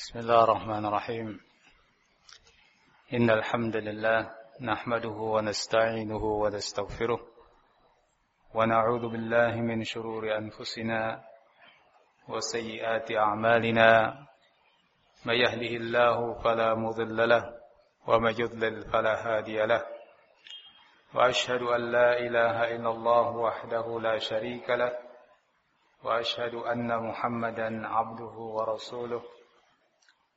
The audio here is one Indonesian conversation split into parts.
بسم الله الرحمن الرحيم. إن الحمد لله نحمده ونستعينه ونستغفره ونعوذ بالله من شرور أنفسنا وسيئات أعمالنا. من يهده الله فلا مضل له ومن يضلل فلا هادي له. وأشهد أن لا إله إلا الله وحده لا شريك له. وأشهد أن محمدا عبده ورسوله.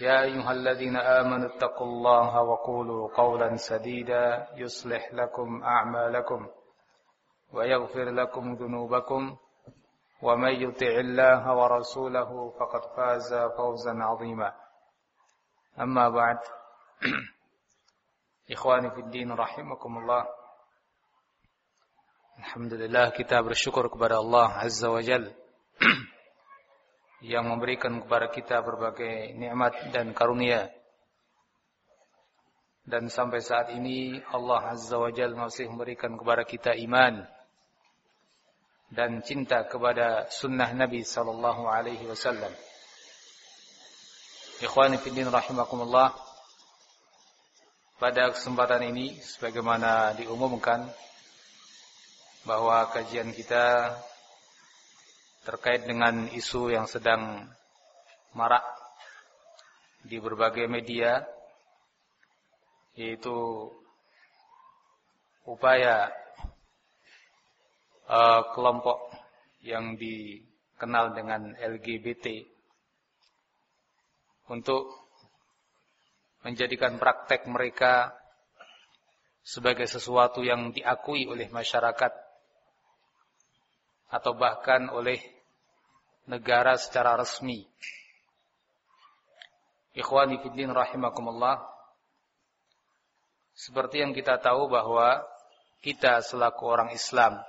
يا أيها الذين آمنوا اتقوا الله وقولوا قولا سديدا يصلح لكم أعمالكم ويغفر لكم ذنوبكم ومن يطع الله ورسوله فقد فاز فوزا عظيما. أما بعد إخواني في الدين رحمكم الله Alhamdulillah kita bersyukur kepada Allah Azza wa Jalla yang memberikan kepada kita berbagai nikmat dan karunia. Dan sampai saat ini Allah Azza wa Jalla masih memberikan kepada kita iman dan cinta kepada sunnah Nabi sallallahu alaihi wasallam. Ikhwani fillah rahimakumullah. Pada kesempatan ini sebagaimana diumumkan bahwa kajian kita terkait dengan isu yang sedang marak di berbagai media yaitu upaya uh, kelompok yang dikenal dengan LGBT untuk menjadikan praktek mereka sebagai sesuatu yang diakui oleh masyarakat atau bahkan oleh negara secara resmi. Ikhwani fiddin rahimakumullah. Seperti yang kita tahu bahwa kita selaku orang Islam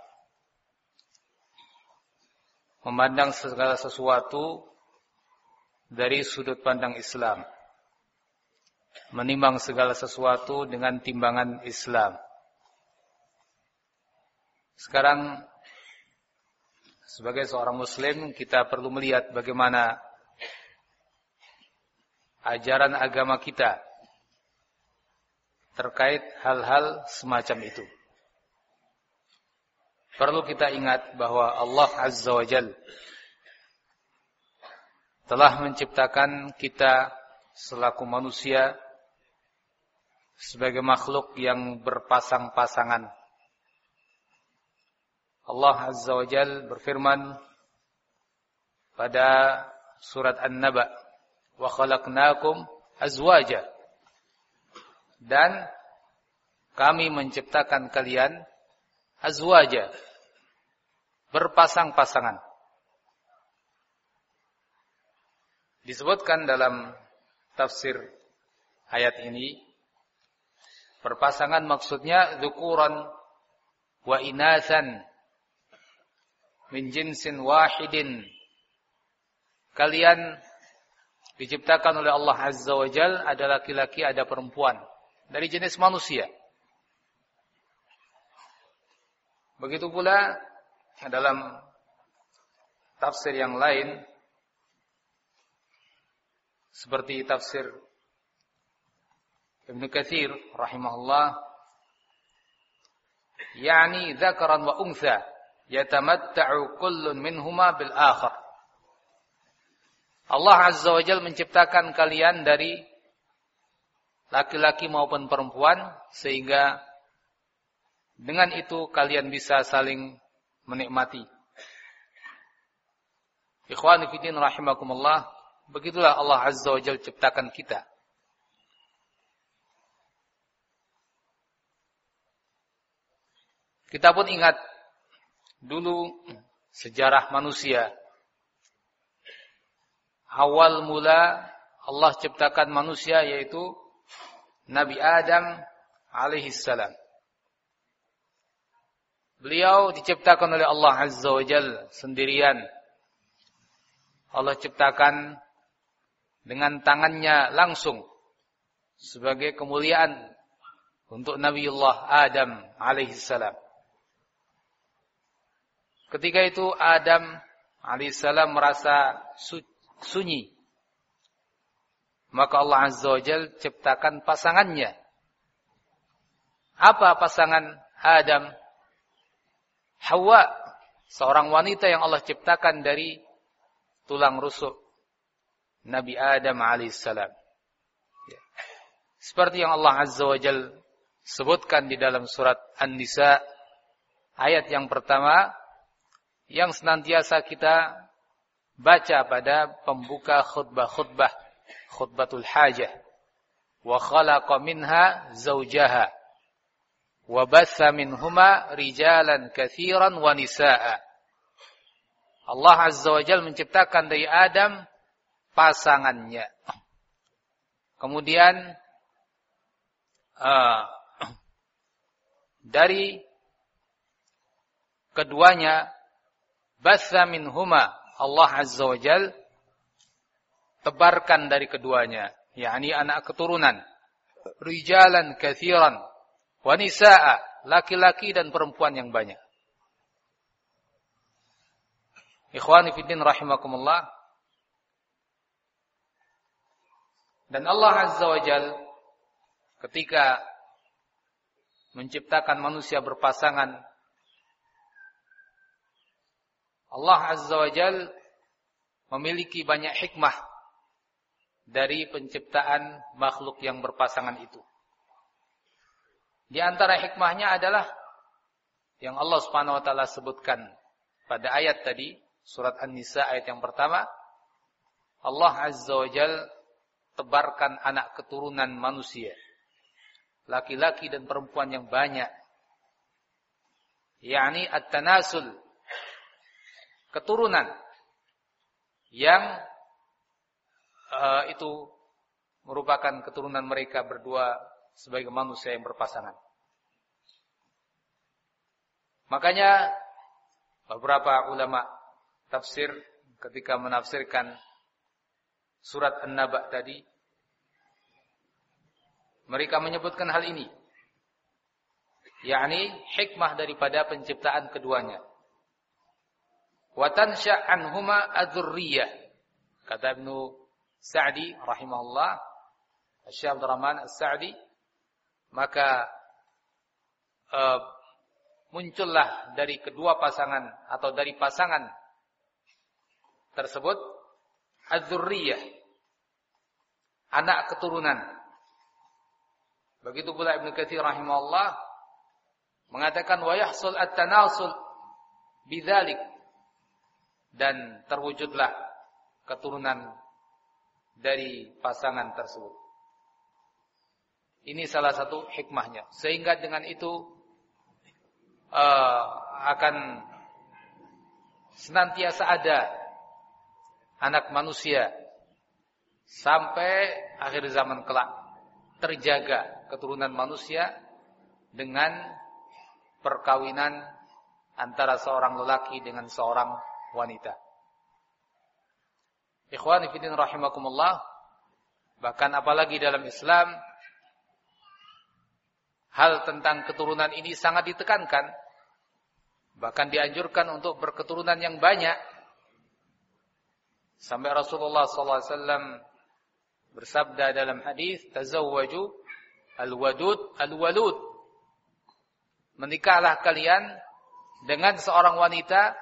memandang segala sesuatu dari sudut pandang Islam. Menimbang segala sesuatu dengan timbangan Islam. Sekarang sebagai seorang muslim kita perlu melihat bagaimana ajaran agama kita terkait hal-hal semacam itu. Perlu kita ingat bahwa Allah Azza wa Jal telah menciptakan kita selaku manusia sebagai makhluk yang berpasang-pasangan Allah Azza wa Jal berfirman pada surat An-Naba, "Wa khalaqnakum azwaja." Dan kami menciptakan kalian azwaja, berpasang-pasangan. Disebutkan dalam tafsir ayat ini, berpasangan maksudnya dzukuran wa inasan min jinsin wahidin. Kalian diciptakan oleh Allah Azza wa Jal ada laki-laki, ada perempuan dari jenis manusia. Begitu pula dalam tafsir yang lain seperti tafsir Ibn Kathir rahimahullah yakni dzakaran wa untha yatamatta'u kullun minhuma bil akhar. Allah Azza wa Jalla menciptakan kalian dari laki-laki maupun perempuan sehingga dengan itu kalian bisa saling menikmati. Ikhwani fillah rahimakumullah, begitulah Allah Azza wa Jalla ciptakan kita. Kita pun ingat dulu sejarah manusia. Awal mula Allah ciptakan manusia yaitu Nabi Adam alaihi salam. Beliau diciptakan oleh Allah Azza wa Jal sendirian. Allah ciptakan dengan tangannya langsung sebagai kemuliaan untuk Nabiullah Adam alaihi salam. Ketika itu Adam alaihi salam merasa sunyi. Maka Allah Azza wa Jal ciptakan pasangannya. Apa pasangan Adam Hawa, seorang wanita yang Allah ciptakan dari tulang rusuk Nabi Adam alaihissalam. Ya. Seperti yang Allah Azza wa Jal sebutkan di dalam surat An-Nisa ayat yang pertama yang senantiasa kita baca pada pembuka khutbah-khutbah khutbatul hajah wa khalaqa minha zawjaha wa batha minhuma rijalan katsiran wa nisaa. Allah Azza wa Jalla menciptakan dari Adam pasangannya. Kemudian uh, dari keduanya batha minhuma Allah Azza wa Jalla tebarkan dari keduanya, yakni anak keturunan rijalan katsiran Wanisa'a, laki-laki dan perempuan yang banyak. Ikhwani fiddin rahimakumullah. Dan Allah Azza wa Jal ketika menciptakan manusia berpasangan Allah Azza wa Jal memiliki banyak hikmah dari penciptaan makhluk yang berpasangan itu. Di antara hikmahnya adalah yang Allah Subhanahu wa taala sebutkan pada ayat tadi, surat An-Nisa ayat yang pertama, Allah Azza wa Jal tebarkan anak keturunan manusia. Laki-laki dan perempuan yang banyak. yakni at-tanasul. Keturunan yang uh, itu merupakan keturunan mereka berdua sebagai manusia yang berpasangan. Makanya beberapa ulama tafsir ketika menafsirkan surat An-Naba tadi mereka menyebutkan hal ini yakni hikmah daripada penciptaan keduanya wa tansha anhuma adzurriyyah kata Ibnu Sa'di rahimahullah. Syekh Abdul Rahman As-Sa'di. Maka uh, muncullah dari kedua pasangan atau dari pasangan tersebut az-zurriyah anak keturunan. Begitu pula Ibnu Katsir rahimahullah mengatakan wa yahsul at-tanasul bidzalik dan terwujudlah keturunan dari pasangan tersebut ini salah satu hikmahnya. Sehingga dengan itu uh, akan senantiasa ada anak manusia sampai akhir zaman kelak terjaga keturunan manusia dengan perkawinan antara seorang lelaki dengan seorang wanita. Ikhwani fillah rahimakumullah bahkan apalagi dalam Islam hal tentang keturunan ini sangat ditekankan. Bahkan dianjurkan untuk berketurunan yang banyak. Sampai Rasulullah SAW bersabda dalam hadis, "Tazawwaju al-wadud al-walud." Menikahlah kalian dengan seorang wanita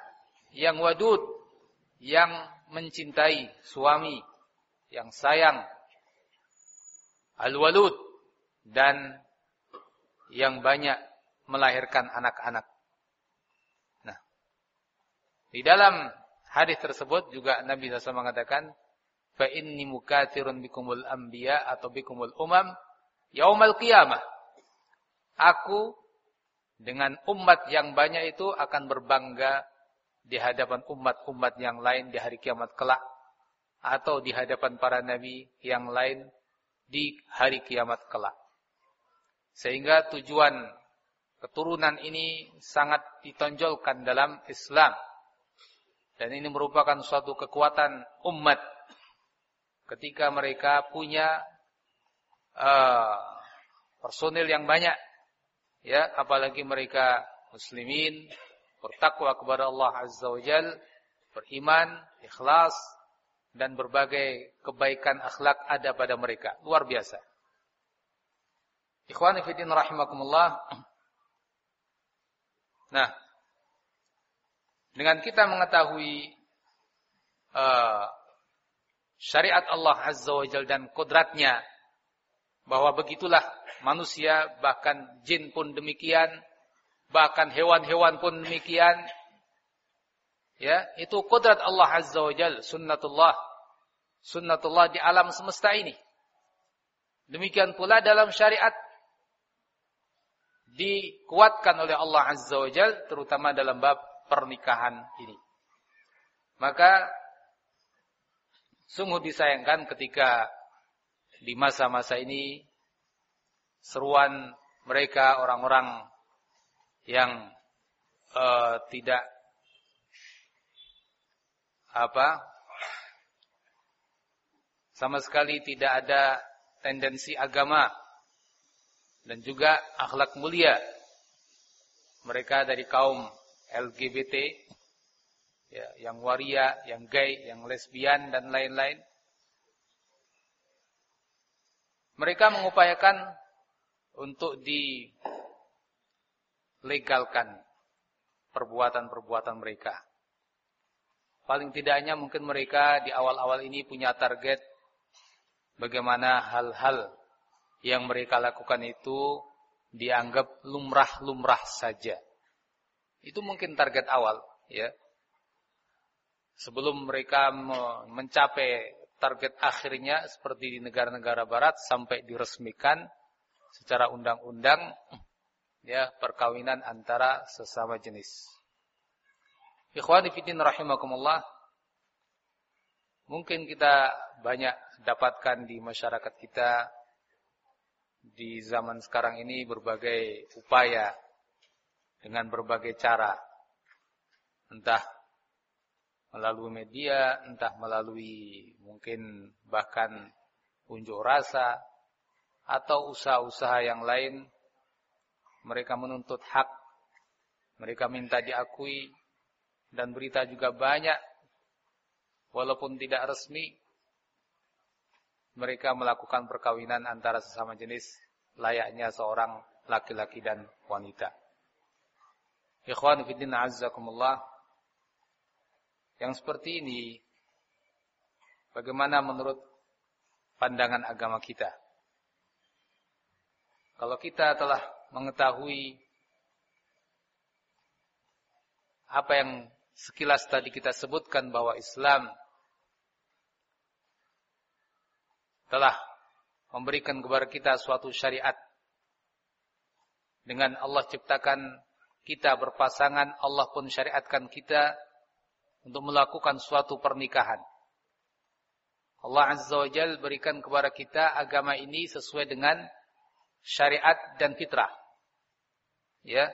yang wadud, yang mencintai suami, yang sayang, al-walud dan yang banyak melahirkan anak-anak. Nah, di dalam hadis tersebut juga Nabi SAW mengatakan, "Fa inni mukatsirun bikumul anbiya atau bikumul umam yaumal qiyamah." Aku dengan umat yang banyak itu akan berbangga di hadapan umat-umat yang lain di hari kiamat kelak. atau di hadapan para nabi yang lain di hari kiamat kelak. Sehingga tujuan keturunan ini sangat ditonjolkan dalam Islam. Dan ini merupakan suatu kekuatan umat ketika mereka punya uh, personil yang banyak ya apalagi mereka muslimin bertakwa kepada Allah Azza wa Jal beriman ikhlas dan berbagai kebaikan akhlak ada pada mereka. Luar biasa. Ikhwani fillah rahimakumullah. Nah dengan kita mengetahui uh, syariat Allah Azza wa Jal dan kodratnya bahwa begitulah manusia bahkan jin pun demikian bahkan hewan-hewan pun demikian. Ya itu kodrat Allah Azza wa Jal sunnatullah. Sunnatullah di alam semesta ini. Demikian pula dalam syariat dikuatkan oleh Allah Azza wa Jal terutama dalam bab pernikahan ini. Maka sungguh disayangkan ketika di masa-masa ini seruan mereka orang-orang yang uh, tidak apa sama sekali tidak ada tendensi agama dan juga akhlak mulia mereka dari kaum LGBT, ya, yang waria, yang gay, yang lesbian dan lain-lain. Mereka mengupayakan untuk dilegalkan perbuatan-perbuatan mereka. Paling tidaknya mungkin mereka di awal-awal ini punya target bagaimana hal-hal yang mereka lakukan itu dianggap lumrah-lumrah saja. Itu mungkin target awal, ya. Sebelum mereka mencapai target akhirnya seperti di negara-negara barat sampai diresmikan secara undang-undang ya perkawinan antara sesama jenis. Ikhwani fillah rahimakumullah. Mungkin kita banyak dapatkan di masyarakat kita di zaman sekarang ini berbagai upaya dengan berbagai cara. Entah melalui media, entah melalui mungkin bahkan unjuk rasa atau usaha-usaha yang lain mereka menuntut hak mereka minta diakui dan berita juga banyak walaupun tidak resmi mereka melakukan perkawinan antara sesama jenis layaknya seorang laki-laki dan wanita Ikhwan fiddin azzakumullah. Yang seperti ini bagaimana menurut pandangan agama kita? Kalau kita telah mengetahui apa yang sekilas tadi kita sebutkan bahwa Islam telah memberikan kepada kita suatu syariat dengan Allah ciptakan kita berpasangan, Allah pun syariatkan kita untuk melakukan suatu pernikahan. Allah Azza wa Jal berikan kepada kita agama ini sesuai dengan syariat dan fitrah. Ya.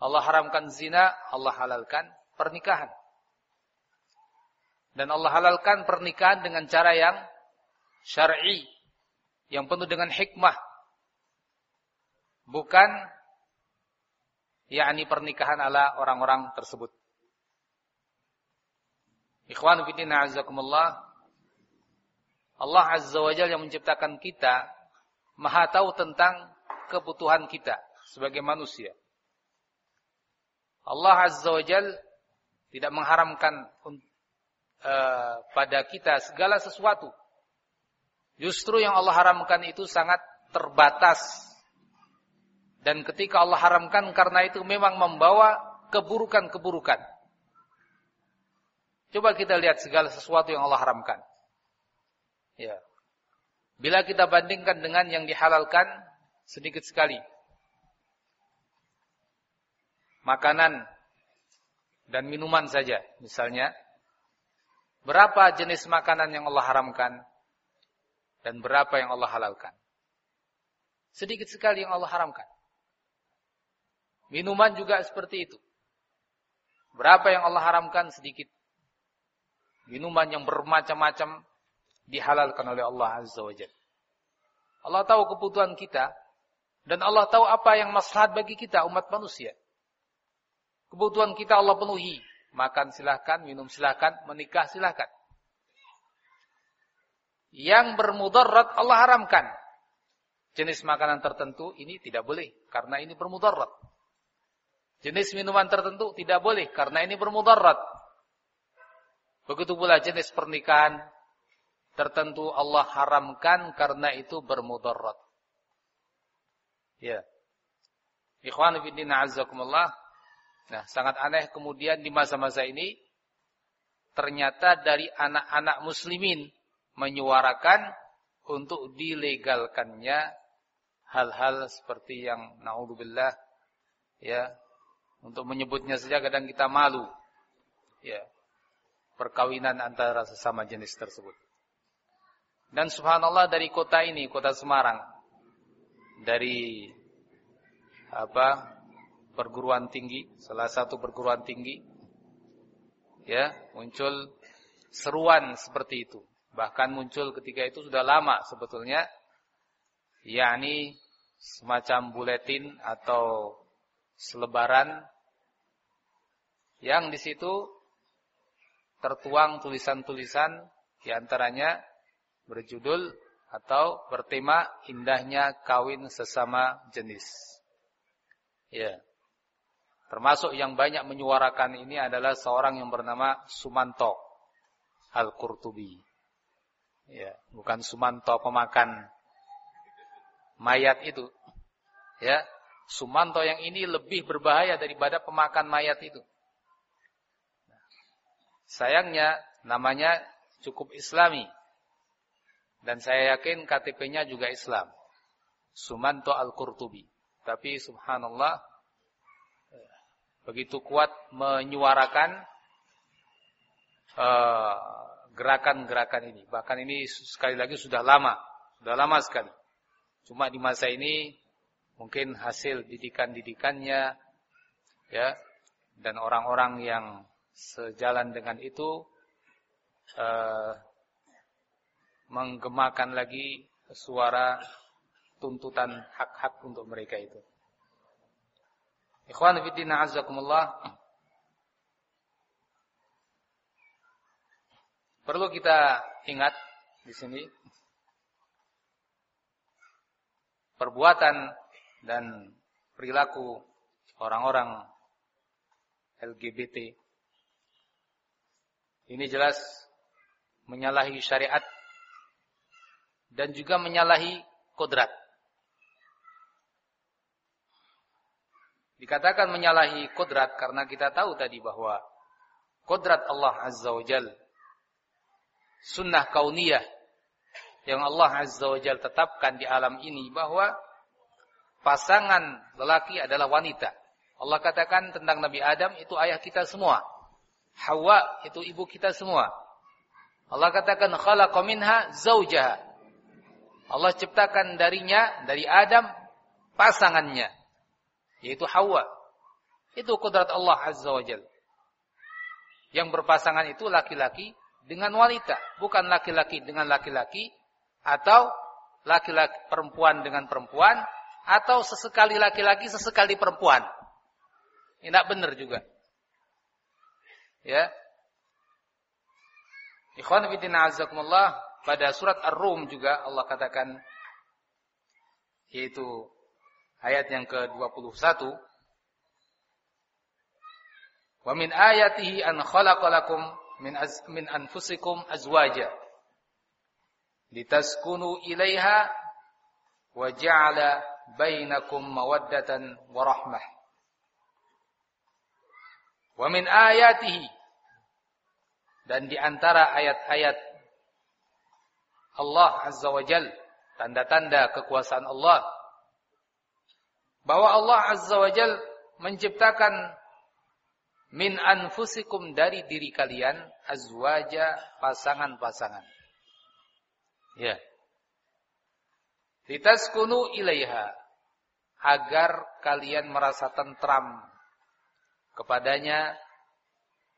Allah haramkan zina, Allah halalkan pernikahan. Dan Allah halalkan pernikahan dengan cara yang syar'i, yang penuh dengan hikmah. Bukan yakni pernikahan ala orang-orang tersebut. Ikhwan fillah. Allah Azza wa Jalla yang menciptakan kita Maha tahu tentang kebutuhan kita sebagai manusia. Allah Azza wa Jalla tidak mengharamkan uh, pada kita segala sesuatu. Justru yang Allah haramkan itu sangat terbatas dan ketika Allah haramkan karena itu memang membawa keburukan-keburukan. Coba kita lihat segala sesuatu yang Allah haramkan. Ya. Bila kita bandingkan dengan yang dihalalkan sedikit sekali. Makanan dan minuman saja misalnya. berapa jenis makanan yang Allah haramkan dan berapa yang Allah halalkan. Sedikit sekali yang Allah haramkan. Minuman juga seperti itu. Berapa yang Allah haramkan sedikit. Minuman yang bermacam-macam dihalalkan oleh Allah Azza wa Jalla. Allah tahu kebutuhan kita dan Allah tahu apa yang maslahat bagi kita umat manusia. Kebutuhan kita Allah penuhi. Makan silahkan, minum silahkan, menikah silahkan. Yang bermudarat Allah haramkan. Jenis makanan tertentu ini tidak boleh karena ini bermudarat. Jenis minuman tertentu tidak boleh karena ini bermudarat. Begitu pula jenis pernikahan tertentu Allah haramkan karena itu bermudarat. Ya. Ikhwan fillah azakumullah. Nah, sangat aneh kemudian di masa-masa ini ternyata dari anak-anak muslimin menyuarakan untuk dilegalkannya hal-hal seperti yang naudzubillah ya untuk menyebutnya saja kadang kita malu. Ya. Perkawinan antara sesama jenis tersebut. Dan subhanallah dari kota ini, kota Semarang. Dari apa? perguruan tinggi, salah satu perguruan tinggi. Ya, muncul seruan seperti itu. Bahkan muncul ketika itu sudah lama sebetulnya yakni semacam buletin atau selebaran yang di situ tertuang tulisan-tulisan di antaranya berjudul atau bertema indahnya kawin sesama jenis. Ya. Termasuk yang banyak menyuarakan ini adalah seorang yang bernama Sumanto Al-Qurtubi. Ya, bukan Sumanto pemakan mayat itu. Ya, Sumanto yang ini lebih berbahaya daripada pemakan mayat itu. Sayangnya namanya cukup islami. Dan saya yakin KTP-nya juga Islam. Sumanto Al-Qurtubi. Tapi subhanallah begitu kuat menyuarakan eh, gerakan-gerakan uh, ini. Bahkan ini sekali lagi sudah lama, sudah lama sekali. Cuma di masa ini mungkin hasil didikan-didikannya ya dan orang-orang yang sejalan dengan itu uh, menggemakan lagi suara tuntutan hak-hak untuk mereka itu. Ikhwan fillah azakumullah. Perlu kita ingat di sini perbuatan dan perilaku orang-orang LGBT ini jelas menyalahi syariat dan juga menyalahi kodrat. Dikatakan menyalahi kodrat karena kita tahu tadi bahwa kodrat Allah Azza wa Jal, sunnah kauniyah yang Allah Azza wa Jal tetapkan di alam ini bahwa pasangan lelaki adalah wanita. Allah katakan tentang Nabi Adam itu ayah kita semua. Hawa itu ibu kita semua. Allah katakan khalaqa minha zaujaha. Allah ciptakan darinya dari Adam pasangannya yaitu Hawa. Itu kudrat Allah Azza wa Jalla. Yang berpasangan itu laki-laki dengan wanita, bukan laki-laki dengan laki-laki atau laki-laki perempuan dengan perempuan atau sesekali laki-laki sesekali perempuan. Ini tidak benar juga. Ya. Ikhwan fillah azakumullah pada surat Ar-Rum juga Allah katakan yaitu ayat yang ke-21 Wa min ayatihi an khalaqalakum min az, min anfusikum azwaja litaskunu ilaiha wa ja'ala bainakum mawaddatan wa rahmah. Wa min ayatihi dan di antara ayat-ayat Allah Azza wa Jal, tanda-tanda kekuasaan Allah, bahwa Allah Azza wa Jal menciptakan min anfusikum dari diri kalian azwaja pasangan-pasangan. Ya. Litaskunu ilaiha agar kalian merasa tentram kepadanya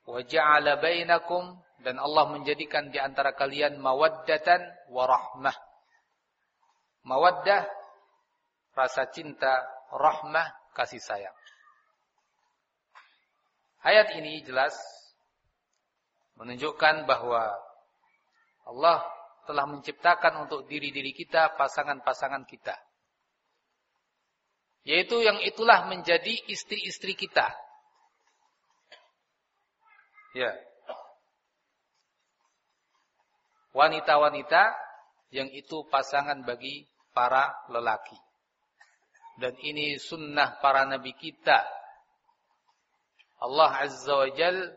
wa ja'ala bainakum dan Allah menjadikan di antara kalian mawaddatan wa rahmah. Mawaddah rasa cinta, rahmah kasih sayang. Ayat ini jelas menunjukkan bahwa Allah telah menciptakan untuk diri-diri kita pasangan-pasangan kita. Yaitu yang itulah menjadi istri-istri kita. Ya. Wanita-wanita yang itu pasangan bagi para lelaki. Dan ini sunnah para nabi kita Allah Azza wa Jal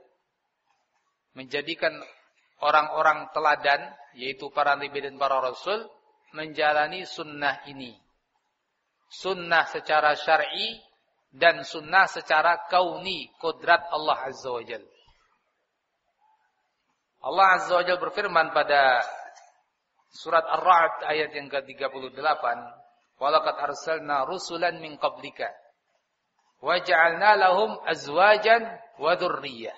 menjadikan orang-orang teladan, yaitu para nabi dan para rasul, menjalani sunnah ini. Sunnah secara syar'i dan sunnah secara kauni, kodrat Allah Azza wa Jal. Allah Azza wa Jal berfirman pada surat Ar-Ra'd ayat yang ke-38, "Walaqad arsalna rusulan min qablika" waj'alna lahum azwajan wa dzurriyyah.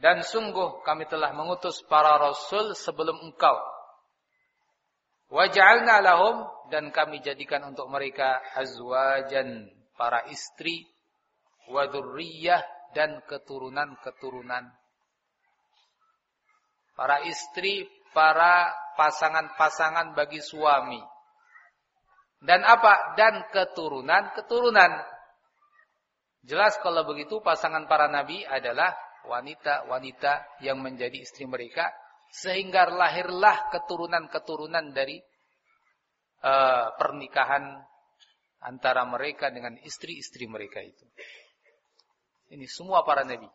Dan sungguh kami telah mengutus para rasul sebelum engkau. Waj'alna lahum dan kami jadikan untuk mereka azwajan para istri wa dzurriyyah dan keturunan-keturunan. Para istri, para pasangan-pasangan bagi suami. Dan apa? Dan keturunan-keturunan. Jelas kalau begitu pasangan para nabi adalah wanita-wanita yang menjadi istri mereka sehingga lahirlah keturunan-keturunan dari uh, pernikahan antara mereka dengan istri-istri mereka itu. Ini semua para nabi.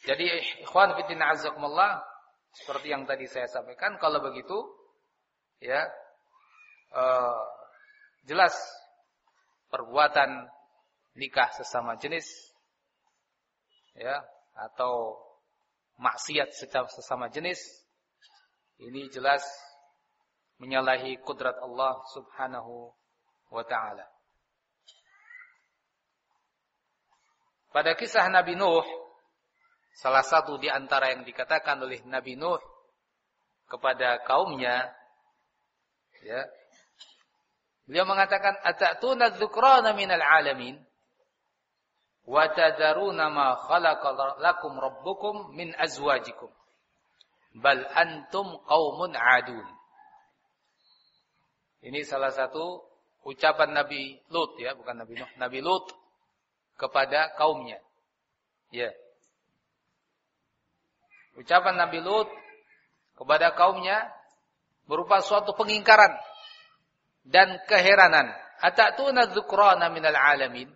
Jadi ikhwan fillah azakumullah seperti yang tadi saya sampaikan kalau begitu ya uh, jelas perbuatan nikah sesama jenis ya atau maksiat secara sesama jenis ini jelas menyalahi kudrat Allah Subhanahu wa taala. Pada kisah Nabi Nuh salah satu di antara yang dikatakan oleh Nabi Nuh kepada kaumnya ya Beliau mengatakan atatuna dzukrana minal alamin? Wa tadharuna ma khalaqa lakum rabbukum min azwajikum? Bal antum qaumun adun. Ini salah satu ucapan Nabi Lut ya bukan Nabi Nuh Nabi Lut kepada kaumnya ya ucapan Nabi Lut kepada kaumnya berupa suatu pengingkaran dan keheranan atatuna dzukrana minal alamin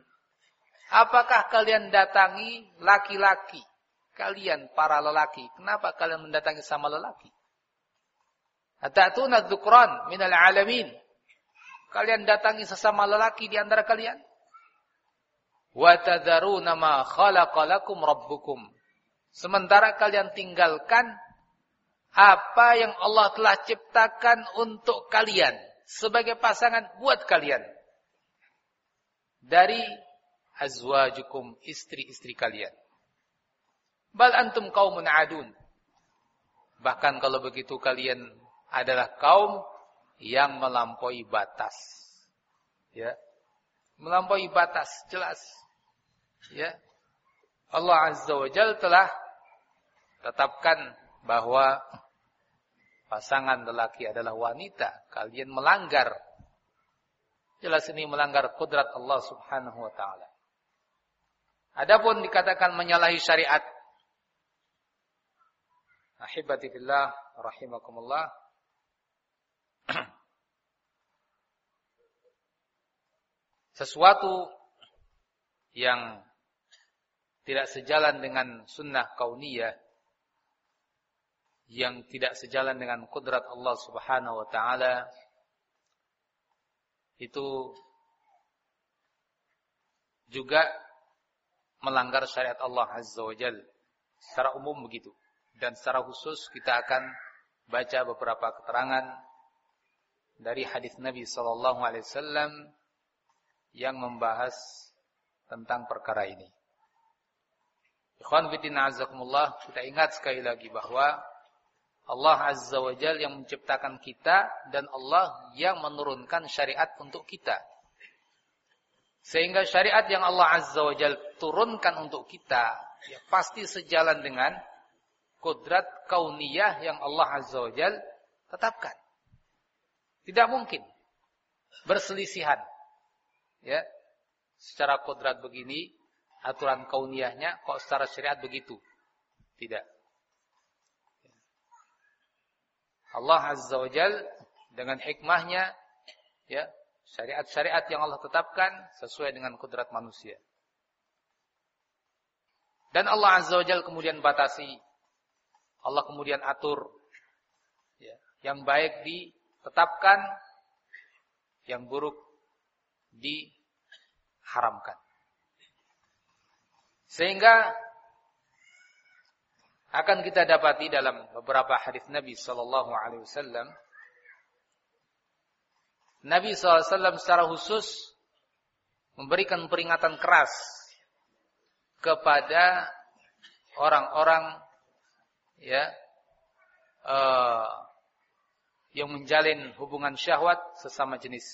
Apakah kalian datangi laki-laki? Kalian para lelaki. Kenapa kalian mendatangi sama lelaki? Atatuna dzukran minal alamin. Kalian datangi sesama lelaki di antara kalian? Wa tadharuna ma khalaqalakum rabbukum. Sementara kalian tinggalkan apa yang Allah telah ciptakan untuk kalian sebagai pasangan buat kalian. Dari azwajukum istri-istri kalian. Bal antum qaumun adun. Bahkan kalau begitu kalian adalah kaum yang melampaui batas. Ya. Melampaui batas jelas. Ya. Allah Azza wa Jalla telah tetapkan bahwa pasangan lelaki adalah wanita, kalian melanggar. Jelas ini melanggar kudrat Allah Subhanahu wa taala. Adapun dikatakan menyalahi syariat. Ahibati fillah rahimakumullah. Sesuatu yang tidak sejalan dengan sunnah kauniyah yang tidak sejalan dengan kudrat Allah Subhanahu wa taala itu juga melanggar syariat Allah Azza wa Jal. Secara umum begitu. Dan secara khusus kita akan baca beberapa keterangan dari hadis Nabi sallallahu alaihi wasallam yang membahas tentang perkara ini. Ikhwan fillah kita ingat sekali lagi bahwa Allah Azza wa Jal yang menciptakan kita dan Allah yang menurunkan syariat untuk kita. Sehingga syariat yang Allah Azza wa Jal turunkan untuk kita ya pasti sejalan dengan kodrat kauniyah yang Allah Azza wa Jal tetapkan. Tidak mungkin berselisihan. Ya. Secara kodrat begini, aturan kauniyahnya kok secara syariat begitu. Tidak. Allah Azza wa Jal dengan hikmahnya ya syariat-syariat yang Allah tetapkan sesuai dengan kudrat manusia. Dan Allah Azza wa Jal kemudian batasi. Allah kemudian atur. Ya, yang baik ditetapkan, yang buruk diharamkan. Sehingga akan kita dapati dalam beberapa hadis Nabi sallallahu alaihi wasallam Nabi SAW secara khusus memberikan peringatan keras kepada orang-orang ya uh, yang menjalin hubungan syahwat sesama jenis.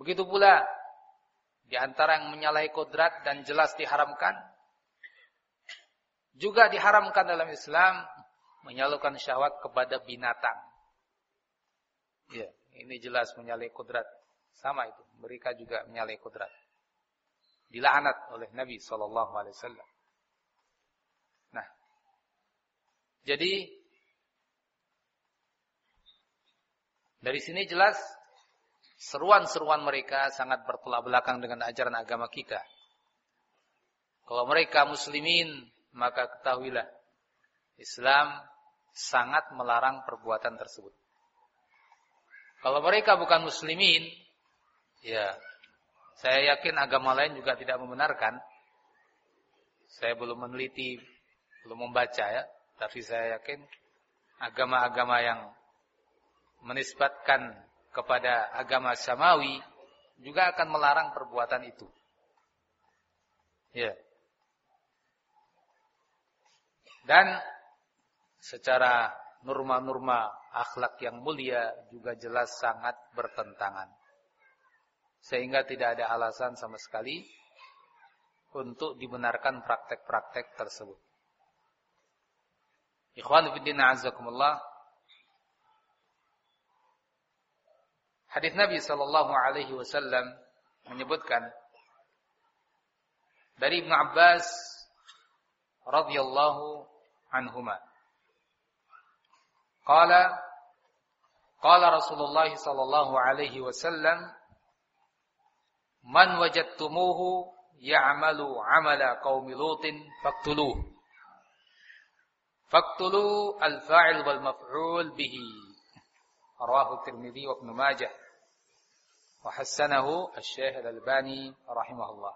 Begitu pula di antara yang menyalahi kodrat dan jelas diharamkan. Juga diharamkan dalam Islam menyalurkan syahwat kepada binatang. Ya, ini jelas menyalahi kodrat. Sama itu, mereka juga menyalahi kodrat. Dilaknat oleh Nabi Wasallam. Nah, jadi dari sini jelas seruan-seruan mereka sangat bertolak belakang dengan ajaran agama kita. Kalau mereka muslimin, maka ketahuilah Islam sangat melarang perbuatan tersebut. Kalau mereka bukan muslimin, ya saya yakin agama lain juga tidak membenarkan. Saya belum meneliti, belum membaca ya, tapi saya yakin agama-agama yang menisbatkan kepada agama samawi juga akan melarang perbuatan itu. Ya. Dan secara norma-norma akhlak yang mulia juga jelas sangat bertentangan. Sehingga tidak ada alasan sama sekali untuk dibenarkan praktek-praktek tersebut. Ikhwan fillah azakumullah Hadis Nabi sallallahu alaihi wasallam menyebutkan dari Ibnu Abbas radhiyallahu anhuma. Qala qala Rasulullah sallallahu alaihi wasallam Man wajadtumuhu ya'malu 'amala qaumi Lutin faqtuluhu Faqtulu al-fa'il wal maf'ul bihi rawahu Tirmidzi wa Ibnu Majah wa hasanahu Asy-Syaikh Al-Albani rahimahullah.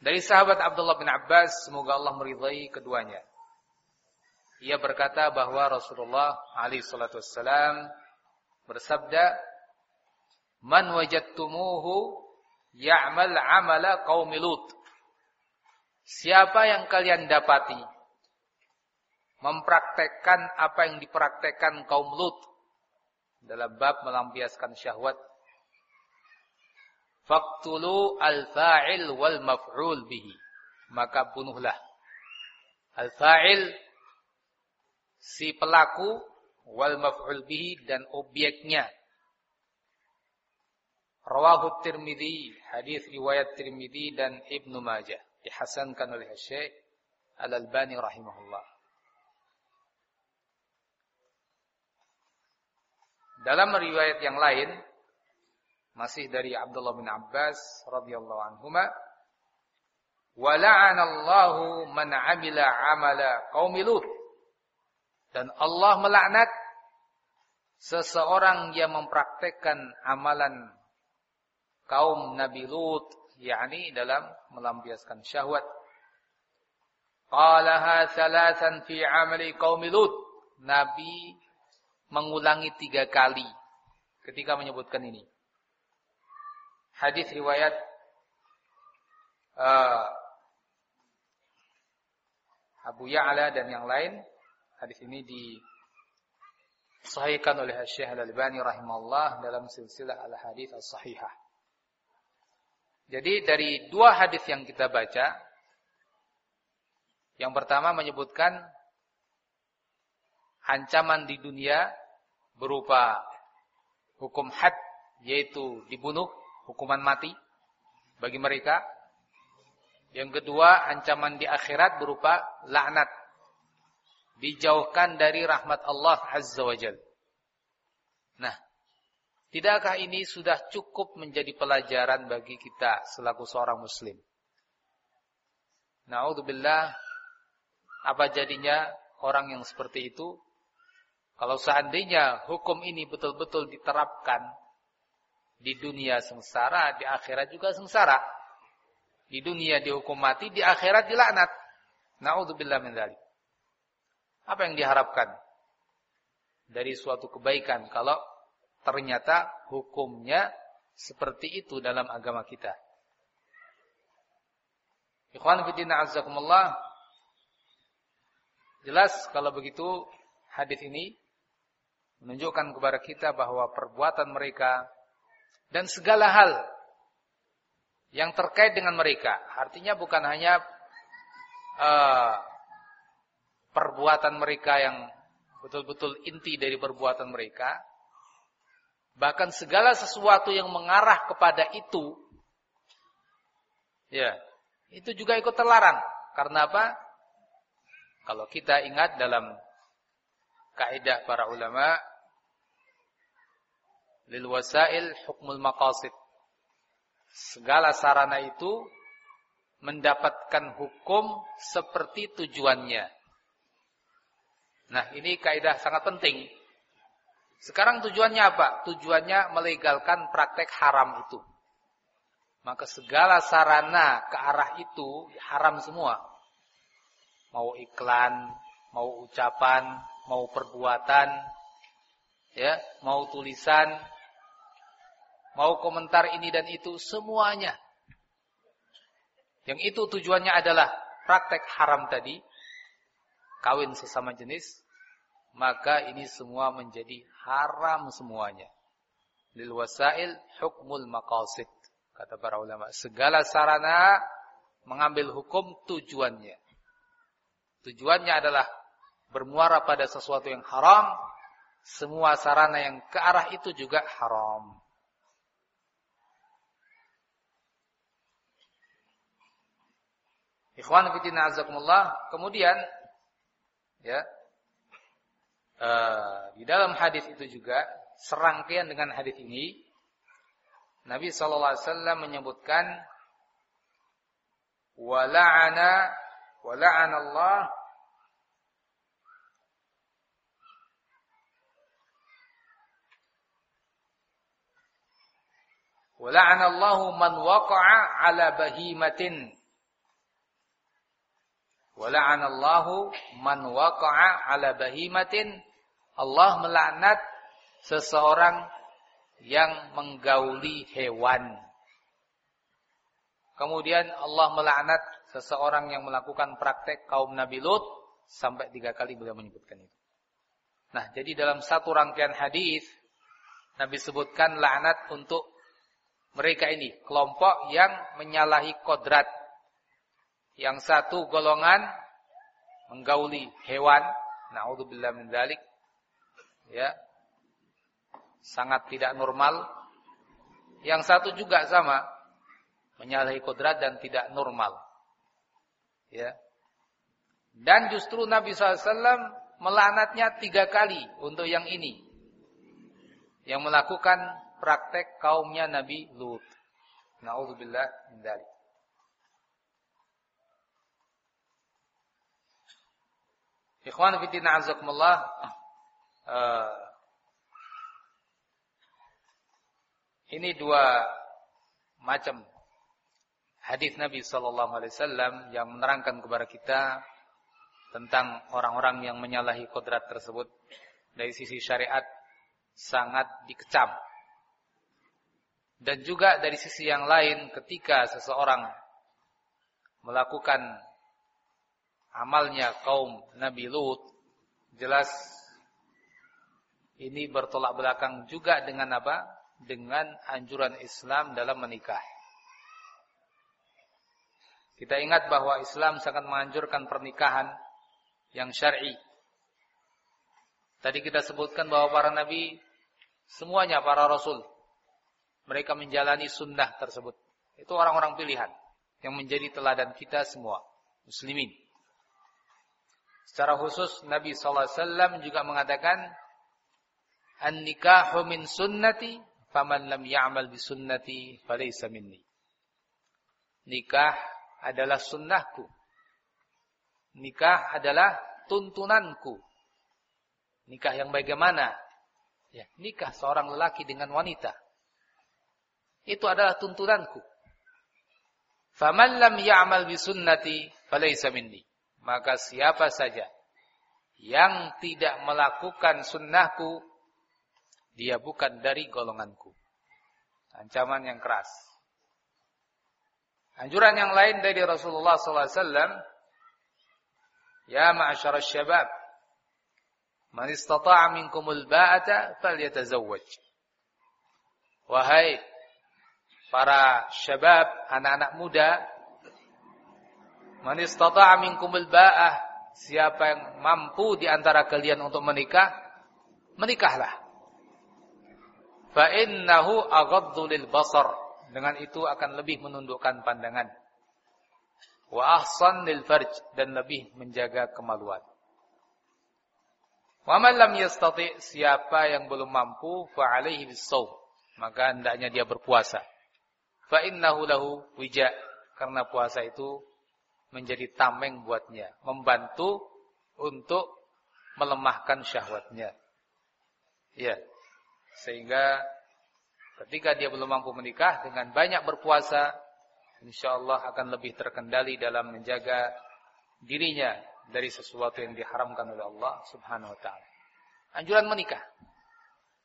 Dari sahabat Abdullah bin Abbas semoga Allah meridai keduanya. Ia berkata bahwa Rasulullah alaihi salatu wassalam bersabda Man wajadtumuhu ya'mal 'amala qaumi Lut. Siapa yang kalian dapati mempraktekkan apa yang dipraktekkan kaum Lut dalam bab melampiaskan syahwat. Faktulu al-fa'il wal maf'ul bihi. Maka bunuhlah. Al-fa'il si pelaku wal maf'ul bihi dan objeknya. Rawahu Tirmidzi, hadis riwayat Tirmidzi dan Ibnu Majah dihasankan oleh Syekh Al-Albani rahimahullah. Dalam riwayat yang lain masih dari Abdullah bin Abbas radhiyallahu anhuma wa la'anallahu man 'amila 'amala qaumi Lut. Dan Allah melaknat seseorang yang mempraktekkan amalan kaum Nabi Lut yakni dalam melampiaskan syahwat. Qalaha thalathan fi amali qaumi Lut. Nabi mengulangi tiga kali ketika menyebutkan ini. Hadis riwayat uh, Abu Ya'la dan yang lain. Hadis ini disahihkan oleh Syekh Al-Albani rahimahullah dalam silsilah al-hadis as-sahihah. Jadi dari dua hadis yang kita baca, yang pertama menyebutkan ancaman di dunia berupa hukum had, yaitu dibunuh, hukuman mati bagi mereka. Yang kedua, ancaman di akhirat berupa laknat. Dijauhkan dari rahmat Allah Azza wa Jal. Nah, Tidakkah ini sudah cukup menjadi pelajaran bagi kita selaku seorang muslim? Na'udzubillah, apa jadinya orang yang seperti itu? Kalau seandainya hukum ini betul-betul diterapkan di dunia sengsara, di akhirat juga sengsara. Di dunia dihukum mati, di akhirat dilaknat. Na'udzubillah min dzalik. Apa yang diharapkan dari suatu kebaikan kalau ternyata hukumnya seperti itu dalam agama kita. Ikhwan fillah azakumullah. Jelas kalau begitu hadis ini menunjukkan kepada kita bahwa perbuatan mereka dan segala hal yang terkait dengan mereka, artinya bukan hanya uh, perbuatan mereka yang betul-betul inti dari perbuatan mereka, Bahkan segala sesuatu yang mengarah kepada itu ya, itu juga ikut terlarang. Karena apa? Kalau kita ingat dalam kaidah para ulama lil wasail hukmul maqasid. Segala sarana itu mendapatkan hukum seperti tujuannya. Nah, ini kaidah sangat penting sekarang tujuannya apa? Tujuannya melegalkan praktek haram itu. Maka segala sarana ke arah itu haram semua. Mau iklan, mau ucapan, mau perbuatan, ya, mau tulisan, mau komentar ini dan itu semuanya. Yang itu tujuannya adalah praktek haram tadi, kawin sesama jenis, maka ini semua menjadi haram semuanya. Lil wasail hukmul maqasid. Kata para ulama, segala sarana mengambil hukum tujuannya. Tujuannya adalah bermuara pada sesuatu yang haram, semua sarana yang ke arah itu juga haram. Ikhwan fillah azakumullah, kemudian ya, Eh, di dalam hadis itu juga serangkaian dengan hadis ini Nabi sallallahu alaihi wasallam menyebutkan wala'ana wala'ana Allah. Wala'ana Allah man waqa'a ala bahimatin wala'ana Allah man waqa'a ala bahimatin Allah melaknat seseorang yang menggauli hewan. Kemudian Allah melaknat seseorang yang melakukan praktek kaum Nabi Lut sampai tiga kali beliau menyebutkan itu. Nah, jadi dalam satu rangkaian hadis Nabi sebutkan laknat untuk mereka ini, kelompok yang menyalahi kodrat. Yang satu golongan menggauli hewan, naudzubillah min dzalik ya sangat tidak normal. Yang satu juga sama menyalahi kodrat dan tidak normal. Ya. Dan justru Nabi SAW melaknatnya tiga kali untuk yang ini. Yang melakukan praktek kaumnya Nabi Lut. Na'udzubillah min dzalik. Ikhwan fillah azakumullah uh, ini dua macam hadis Nabi sallallahu alaihi wasallam yang menerangkan kepada kita tentang orang-orang yang menyalahi kodrat tersebut dari sisi syariat sangat dikecam. Dan juga dari sisi yang lain ketika seseorang melakukan amalnya kaum Nabi Lut jelas ini bertolak belakang juga dengan apa? Dengan anjuran Islam dalam menikah. Kita ingat bahwa Islam sangat menganjurkan pernikahan yang syar'i. Tadi kita sebutkan bahwa para nabi semuanya para rasul mereka menjalani sunnah tersebut. Itu orang-orang pilihan yang menjadi teladan kita semua muslimin. Secara khusus Nabi sallallahu alaihi wasallam juga mengatakan an-nikahu min sunnati faman lam ya'mal bi sunnati falaysa minni. Nikah adalah sunnahku. Nikah adalah tuntunanku. Nikah yang bagaimana? Ya, nikah seorang lelaki dengan wanita. Itu adalah tuntunanku. Faman lam ya'mal bi sunnati falaysa minni. Maka siapa saja yang tidak melakukan sunnahku, dia bukan dari golonganku. Ancaman yang keras. Anjuran yang lain dari Rasulullah SAW, Ya ma'asyar syabab, Man istata'a minkumul ba'ata, falyatazawwaj. Wahai para syabab, anak-anak muda, Man istata'a minkumul ba'ah, siapa yang mampu di antara kalian untuk menikah, menikahlah. Fa innahu aghaddu lil basar dengan itu akan lebih menundukkan pandangan. Wa ahsan lil farj dan lebih menjaga kemaluan. Wa man lam yastati siapa yang belum mampu fa alaihi bisawm maka hendaknya dia berpuasa. Fa innahu lahu wija karena puasa itu menjadi tameng buatnya, membantu untuk melemahkan syahwatnya. Ya. Sehingga Ketika dia belum mampu menikah dengan banyak berpuasa, insyaallah akan lebih terkendali dalam menjaga dirinya dari sesuatu yang diharamkan oleh Allah Subhanahu wa taala. Anjuran menikah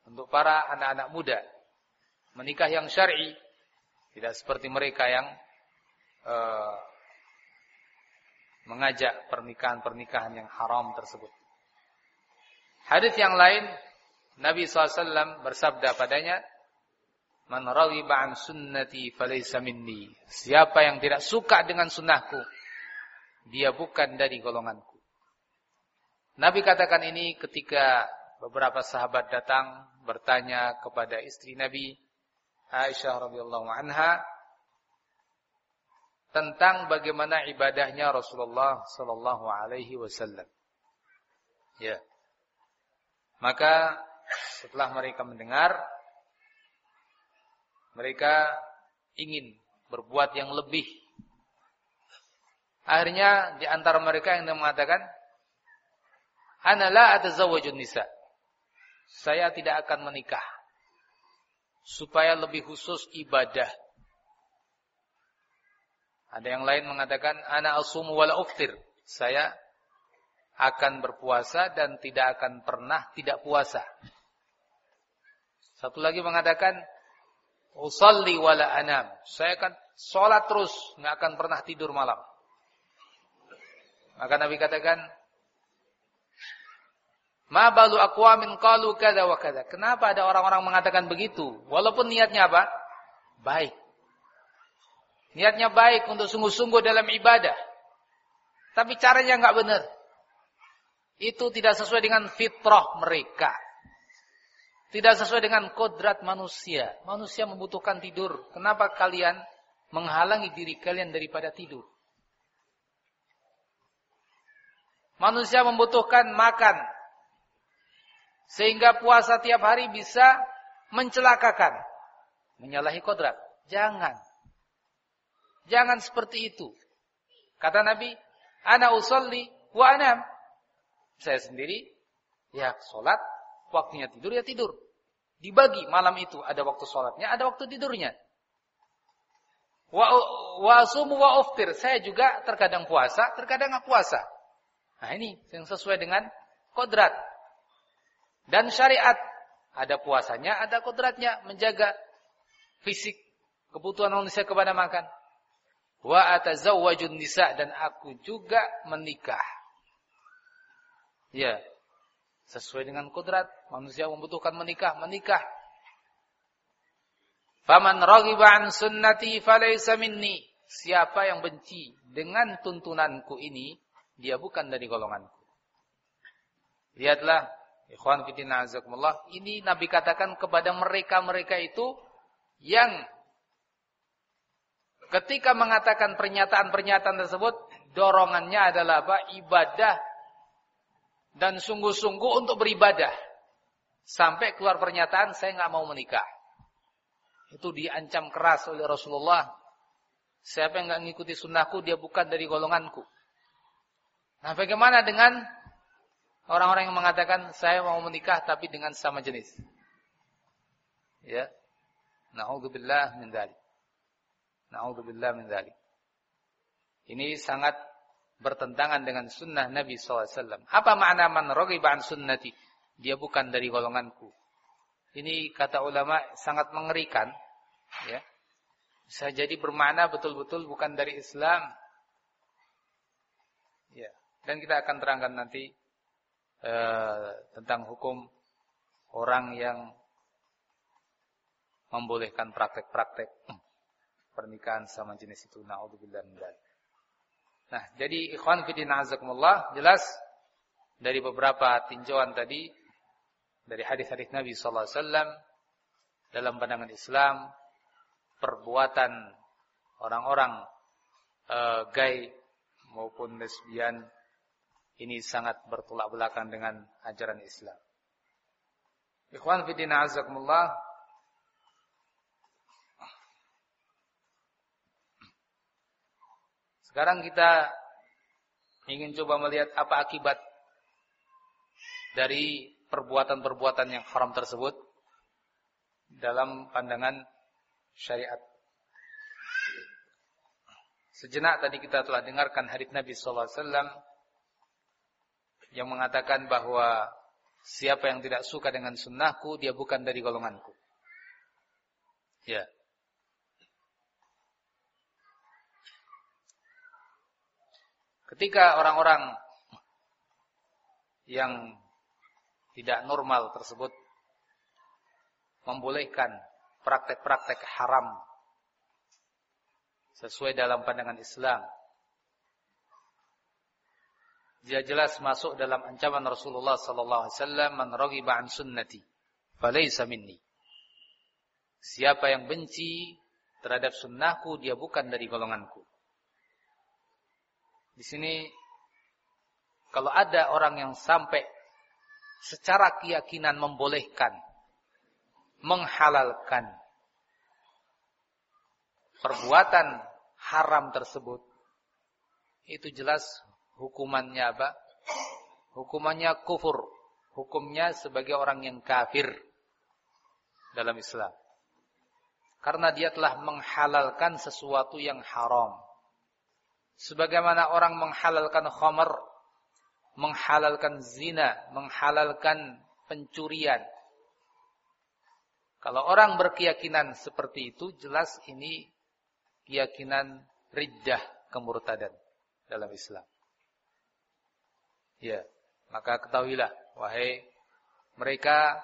untuk para anak-anak muda. Menikah yang syar'i, tidak seperti mereka yang uh, mengajak pernikahan-pernikahan yang haram tersebut. Hadis yang lain Nabi SAW bersabda padanya, Man raghiba an sunnati falaysa minni. Siapa yang tidak suka dengan sunnahku, dia bukan dari golonganku. Nabi katakan ini ketika beberapa sahabat datang bertanya kepada istri Nabi Aisyah radhiyallahu anha tentang bagaimana ibadahnya Rasulullah sallallahu alaihi wasallam. Ya. Maka setelah mereka mendengar mereka ingin berbuat yang lebih. Akhirnya di antara mereka yang mengatakan, "Ana la atazawwajun nisa." Saya tidak akan menikah supaya lebih khusus ibadah. Ada yang lain mengatakan, "Ana asumu wala uftir." Saya akan berpuasa dan tidak akan pernah tidak puasa. Satu lagi mengatakan, Usalli wala anam. Saya akan sholat terus, nggak akan pernah tidur malam. Maka Nabi katakan, Ma balu aqwamin qalu kada wa kada. Kenapa ada orang-orang mengatakan begitu? Walaupun niatnya apa? Baik. Niatnya baik untuk sungguh-sungguh dalam ibadah. Tapi caranya nggak benar. Itu tidak sesuai dengan fitrah mereka. Tidak sesuai dengan kodrat manusia. Manusia membutuhkan tidur. Kenapa kalian menghalangi diri kalian daripada tidur? Manusia membutuhkan makan. Sehingga puasa tiap hari bisa mencelakakan. Menyalahi kodrat. Jangan. Jangan seperti itu. Kata Nabi, Ana usolli wa anam. Saya sendiri, ya sholat, waktunya tidur ya tidur. Dibagi malam itu ada waktu sholatnya, ada waktu tidurnya. Wa wa asumu wa uftir. Saya juga terkadang puasa, terkadang enggak puasa. Nah, ini yang sesuai dengan kodrat. Dan syariat ada puasanya, ada kodratnya menjaga fisik kebutuhan manusia kepada makan. Wa atazawwajun nisa dan aku juga menikah. Ya. Sesuai dengan kodrat manusia membutuhkan menikah, menikah. Faman raghiba an sunnati falaysa minni. Siapa yang benci dengan tuntunanku ini, dia bukan dari golonganku. Lihatlah, ikhwan fillah ini Nabi katakan kepada mereka-mereka itu yang ketika mengatakan pernyataan-pernyataan tersebut, dorongannya adalah apa? Ibadah dan sungguh-sungguh untuk beribadah. Sampai keluar pernyataan, saya nggak mau menikah. Itu diancam keras oleh Rasulullah. Siapa yang nggak mengikuti sunnahku, dia bukan dari golonganku. Nah bagaimana dengan orang-orang yang mengatakan, saya mau menikah tapi dengan sama jenis. Ya. Na'udzubillah min dhalik. Na'udzubillah min dhalik. Ini sangat bertentangan dengan sunnah Nabi SAW. Apa makna man raghiba an sunnati? Dia bukan dari golonganku. Ini kata ulama sangat mengerikan. Ya. Bisa jadi bermakna betul-betul bukan dari Islam. Ya. Dan kita akan terangkan nanti uh, tentang hukum orang yang membolehkan praktek-praktek pernikahan sama jenis itu. Na'udzubillah Nah, jadi ikhwan fillah azakumullah jelas dari beberapa tinjauan tadi dari hadis-hadis Nabi sallallahu alaihi wasallam dalam pandangan Islam perbuatan orang-orang uh, gay maupun lesbian ini sangat bertolak belakang dengan ajaran Islam. Ikhwan fillah azakumullah Sekarang kita ingin coba melihat apa akibat dari perbuatan-perbuatan yang haram tersebut dalam pandangan syariat. Sejenak tadi kita telah dengarkan hadis Nabi wasallam yang mengatakan bahwa siapa yang tidak suka dengan sunnahku dia bukan dari golonganku. Ya. Ketika orang-orang yang tidak normal tersebut membolehkan praktek-praktek haram sesuai dalam pandangan Islam. Dia jelas masuk dalam ancaman Rasulullah sallallahu alaihi wasallam man raghiba an sunnati falaysa minni. Siapa yang benci terhadap sunnahku dia bukan dari golonganku. Di sini kalau ada orang yang sampai secara keyakinan membolehkan, menghalalkan perbuatan haram tersebut, itu jelas hukumannya apa? Hukumannya kufur. Hukumnya sebagai orang yang kafir dalam Islam. Karena dia telah menghalalkan sesuatu yang haram. Sebagaimana orang menghalalkan khamar, menghalalkan zina, menghalalkan pencurian. Kalau orang berkeyakinan seperti itu, jelas ini keyakinan riddah kemurtadan dalam Islam. Ya, maka ketahuilah wahai mereka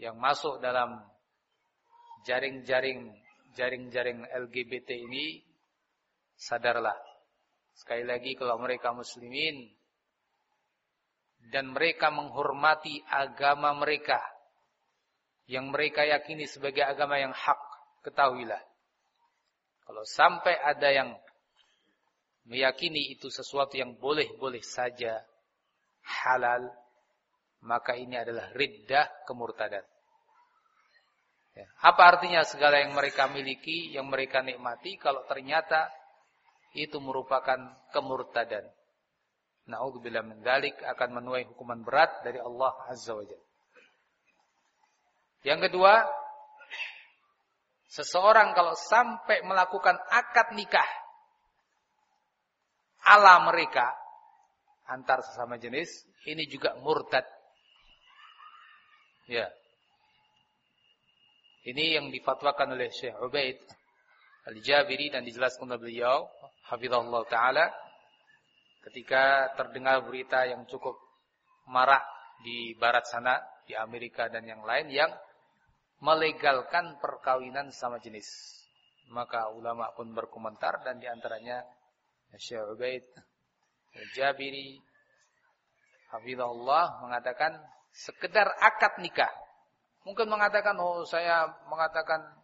yang masuk dalam jaring-jaring jaring-jaring LGBT ini sadarlah. Sekali lagi kalau mereka muslimin dan mereka menghormati agama mereka yang mereka yakini sebagai agama yang hak, ketahuilah. Kalau sampai ada yang meyakini itu sesuatu yang boleh-boleh saja halal, maka ini adalah riddah kemurtadan. Ya. Apa artinya segala yang mereka miliki, yang mereka nikmati, kalau ternyata itu merupakan kemurtadan. Nauzubillah min dzalik akan menuai hukuman berat dari Allah Azza wa Jalla. Yang kedua, Seseorang kalau sampai melakukan akad nikah ala mereka antar sesama jenis, ini juga murtad. Ya. Ini yang difatwakan oleh Syekh Ubaid Al-Jabiri dan dijelaskan oleh beliau, hafizahullah taala, ketika terdengar berita yang cukup marak di barat sana, di Amerika dan yang lain yang melegalkan perkawinan sama jenis. Maka ulama pun berkomentar dan di antaranya Syekh Ubaid Al-Jabiri Hafizahullah mengatakan sekedar akad nikah. Mungkin mengatakan oh saya mengatakan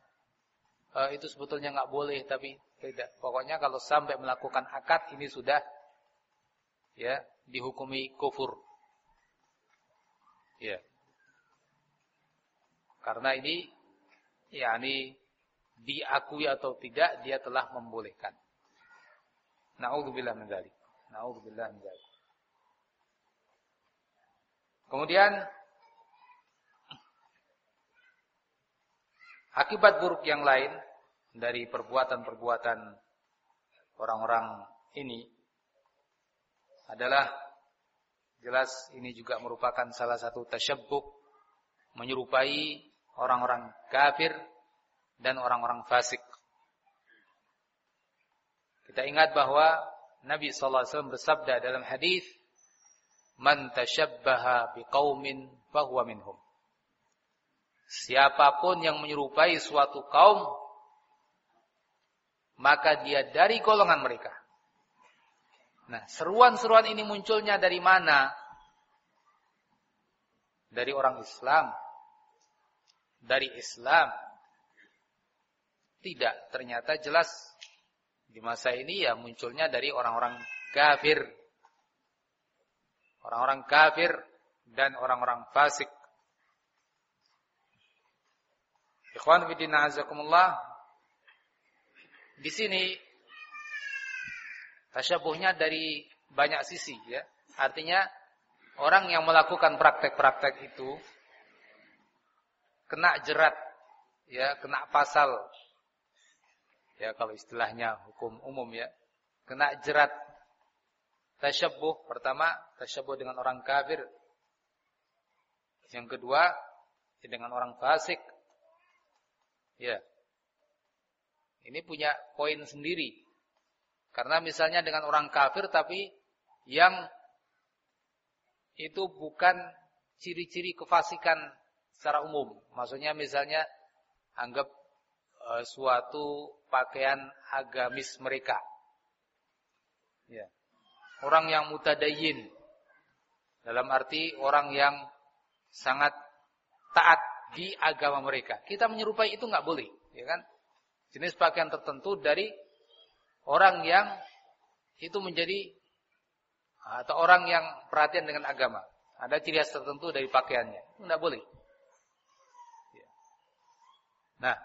uh, itu sebetulnya nggak boleh tapi tidak. Pokoknya kalau sampai melakukan akad ini sudah ya dihukumi kufur. Ya. Karena ini yakni diakui atau tidak dia telah membolehkan. Nauzubillah min dzalik. Nauzubillah min dzalik. Kemudian akibat buruk yang lain dari perbuatan-perbuatan orang-orang ini adalah jelas ini juga merupakan salah satu tasyabbuh menyerupai orang-orang kafir dan orang-orang fasik. Kita ingat bahwa Nabi sallallahu alaihi wasallam bersabda dalam hadis, "Man tashabbaha biqaumin fahuwa minhum." Siapa pun yang menyerupai suatu kaum maka dia dari golongan mereka. Nah, seruan-seruan ini munculnya dari mana? Dari orang Islam dari Islam. Tidak, ternyata jelas di masa ini ya munculnya dari orang-orang kafir. Orang-orang kafir dan orang-orang fasik. Ikhwan fillah azakumullah. Di sini tasyabuhnya dari banyak sisi ya. Artinya orang yang melakukan praktek-praktek itu kena jerat, ya, kena pasal. Ya, kalau istilahnya hukum umum ya. Kena jerat tasyabbuh. Pertama, tasyabbuh dengan orang kafir. Yang kedua, dengan orang fasik. Ya. Ini punya poin sendiri. Karena misalnya dengan orang kafir tapi yang itu bukan ciri-ciri kefasikan secara umum. Maksudnya misalnya anggap e, suatu pakaian agamis mereka. Ya. Orang yang mutadayin dalam arti orang yang sangat taat di agama mereka. Kita menyerupai itu nggak boleh, ya kan? Jenis pakaian tertentu dari orang yang itu menjadi atau orang yang perhatian dengan agama. Ada ciri khas tertentu dari pakaiannya. Tidak boleh. Nah,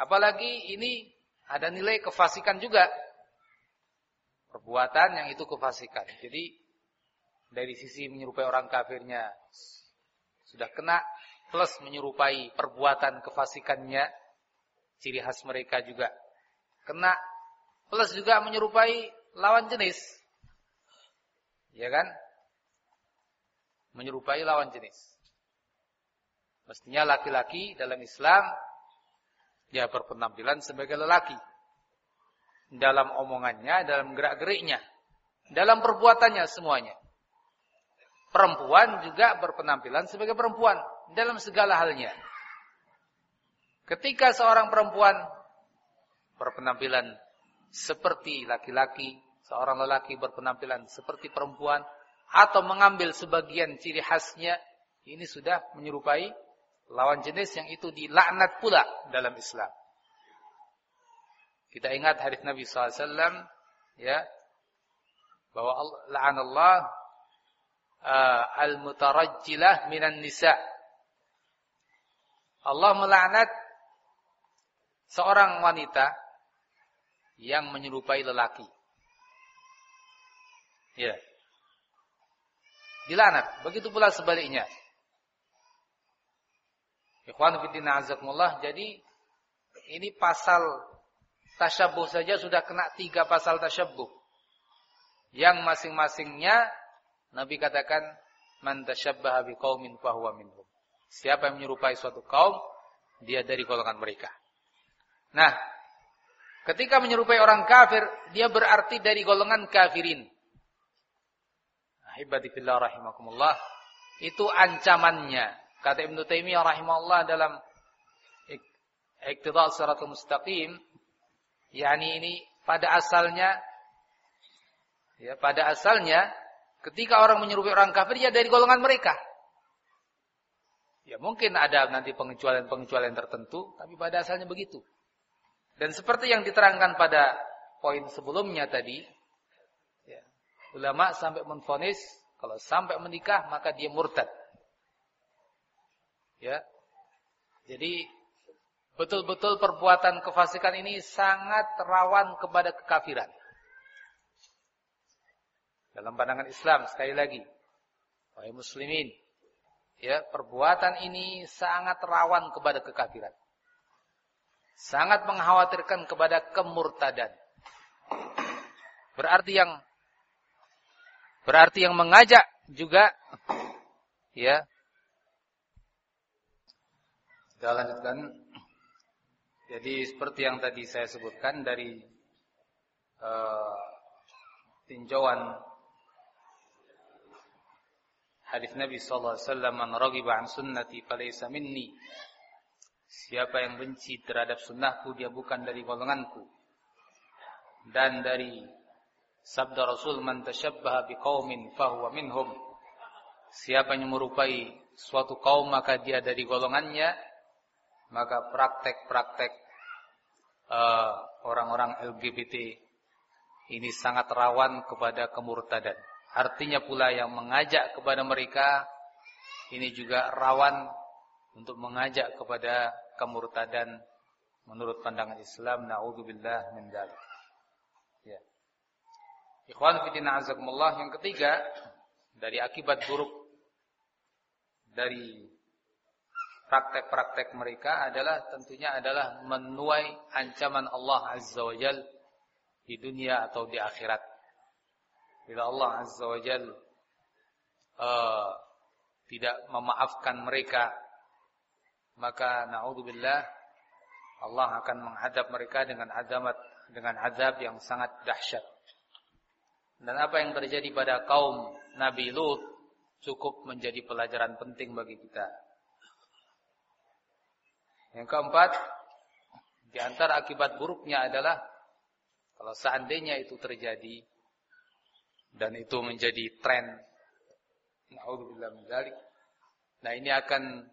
apalagi ini ada nilai kefasikan juga. Perbuatan yang itu kefasikan. Jadi dari sisi menyerupai orang kafirnya sudah kena plus menyerupai perbuatan kefasikannya ciri khas mereka juga kena plus juga menyerupai lawan jenis. Ya kan? Menyerupai lawan jenis. Mestinya laki-laki dalam Islam dia berpenampilan sebagai lelaki. Dalam omongannya, dalam gerak-geriknya. Dalam perbuatannya semuanya. Perempuan juga berpenampilan sebagai perempuan. Dalam segala halnya. Ketika seorang perempuan berpenampilan seperti laki-laki, seorang lelaki berpenampilan seperti perempuan, atau mengambil sebagian ciri khasnya, ini sudah menyerupai lawan jenis yang itu dilaknat pula dalam Islam. Kita ingat hadis Nabi SAW ya bahwa Allah uh, al-mutarajjilah minan nisa. Allah melaknat seorang wanita yang menyerupai lelaki. Ya. Dilaknat. Begitu pula sebaliknya. Ikhwan fillah azakumullah. Jadi ini pasal tasyabuh saja sudah kena tiga pasal tasyabuh. Yang masing-masingnya Nabi katakan man tasyabbaha biqaumin fahuwa minhum. Siapa yang menyerupai suatu kaum, dia dari golongan mereka. Nah, ketika menyerupai orang kafir, dia berarti dari golongan kafirin. Ahibati fillah rahimakumullah. Itu ancamannya. Kata Ibn Taimiyah rahimahullah dalam Iqtidal Siratul Mustaqim, yakni ini pada asalnya ya pada asalnya ketika orang menyerupai orang kafir ya dari golongan mereka. Ya mungkin ada nanti pengecualian-pengecualian tertentu, tapi pada asalnya begitu. Dan seperti yang diterangkan pada poin sebelumnya tadi, ya, ulama sampai menfonis kalau sampai menikah maka dia murtad. Ya. Jadi betul-betul perbuatan kefasikan ini sangat rawan kepada kekafiran. Dalam pandangan Islam sekali lagi, wahai muslimin, ya perbuatan ini sangat rawan kepada kekafiran. Sangat mengkhawatirkan kepada kemurtadan. Berarti yang berarti yang mengajak juga ya. Kita lanjutkan. Jadi seperti yang tadi saya sebutkan dari uh, tinjauan Hadis Nabi sallallahu alaihi wasallam, "Man raghiba an sunnati falaysa minni." Siapa yang benci terhadap sunnahku dia bukan dari golonganku. Dan dari sabda Rasul, "Man tashabbaha biqaumin fahuwa minhum." Siapa yang merupai suatu kaum maka dia dari golongannya. Maka praktek-praktek uh, orang-orang LGBT ini sangat rawan kepada kemurtadan. Artinya pula yang mengajak kepada mereka ini juga rawan untuk mengajak kepada kemurtadan menurut pandangan Islam. Nauzubillah min dzalik. Ya. Ikhwan fillah azakumullah yang ketiga dari akibat buruk dari praktek-praktek mereka adalah tentunya adalah menuai ancaman Allah Azza wa di dunia atau di akhirat. Bila Allah Azza wa Jal uh, tidak memaafkan mereka, maka naudzubillah Allah akan menghadap mereka dengan azamat dengan azab yang sangat dahsyat. Dan apa yang terjadi pada kaum Nabi Lut cukup menjadi pelajaran penting bagi kita. Yang keempat, di antara akibat buruknya adalah kalau seandainya itu terjadi, dan itu menjadi tren. Nauzubillah min Nah, ini akan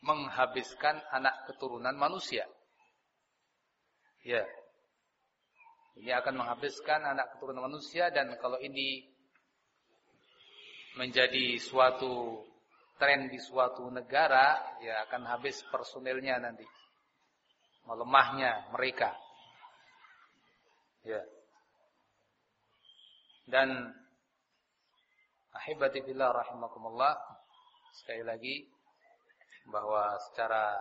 menghabiskan anak keturunan manusia. Ya. Ini akan menghabiskan anak keturunan manusia dan kalau ini menjadi suatu tren di suatu negara, ya akan habis personilnya nanti. Melemahnya mereka. Ya. Dan ahibati billah rahimakumullah sekali lagi bahwa secara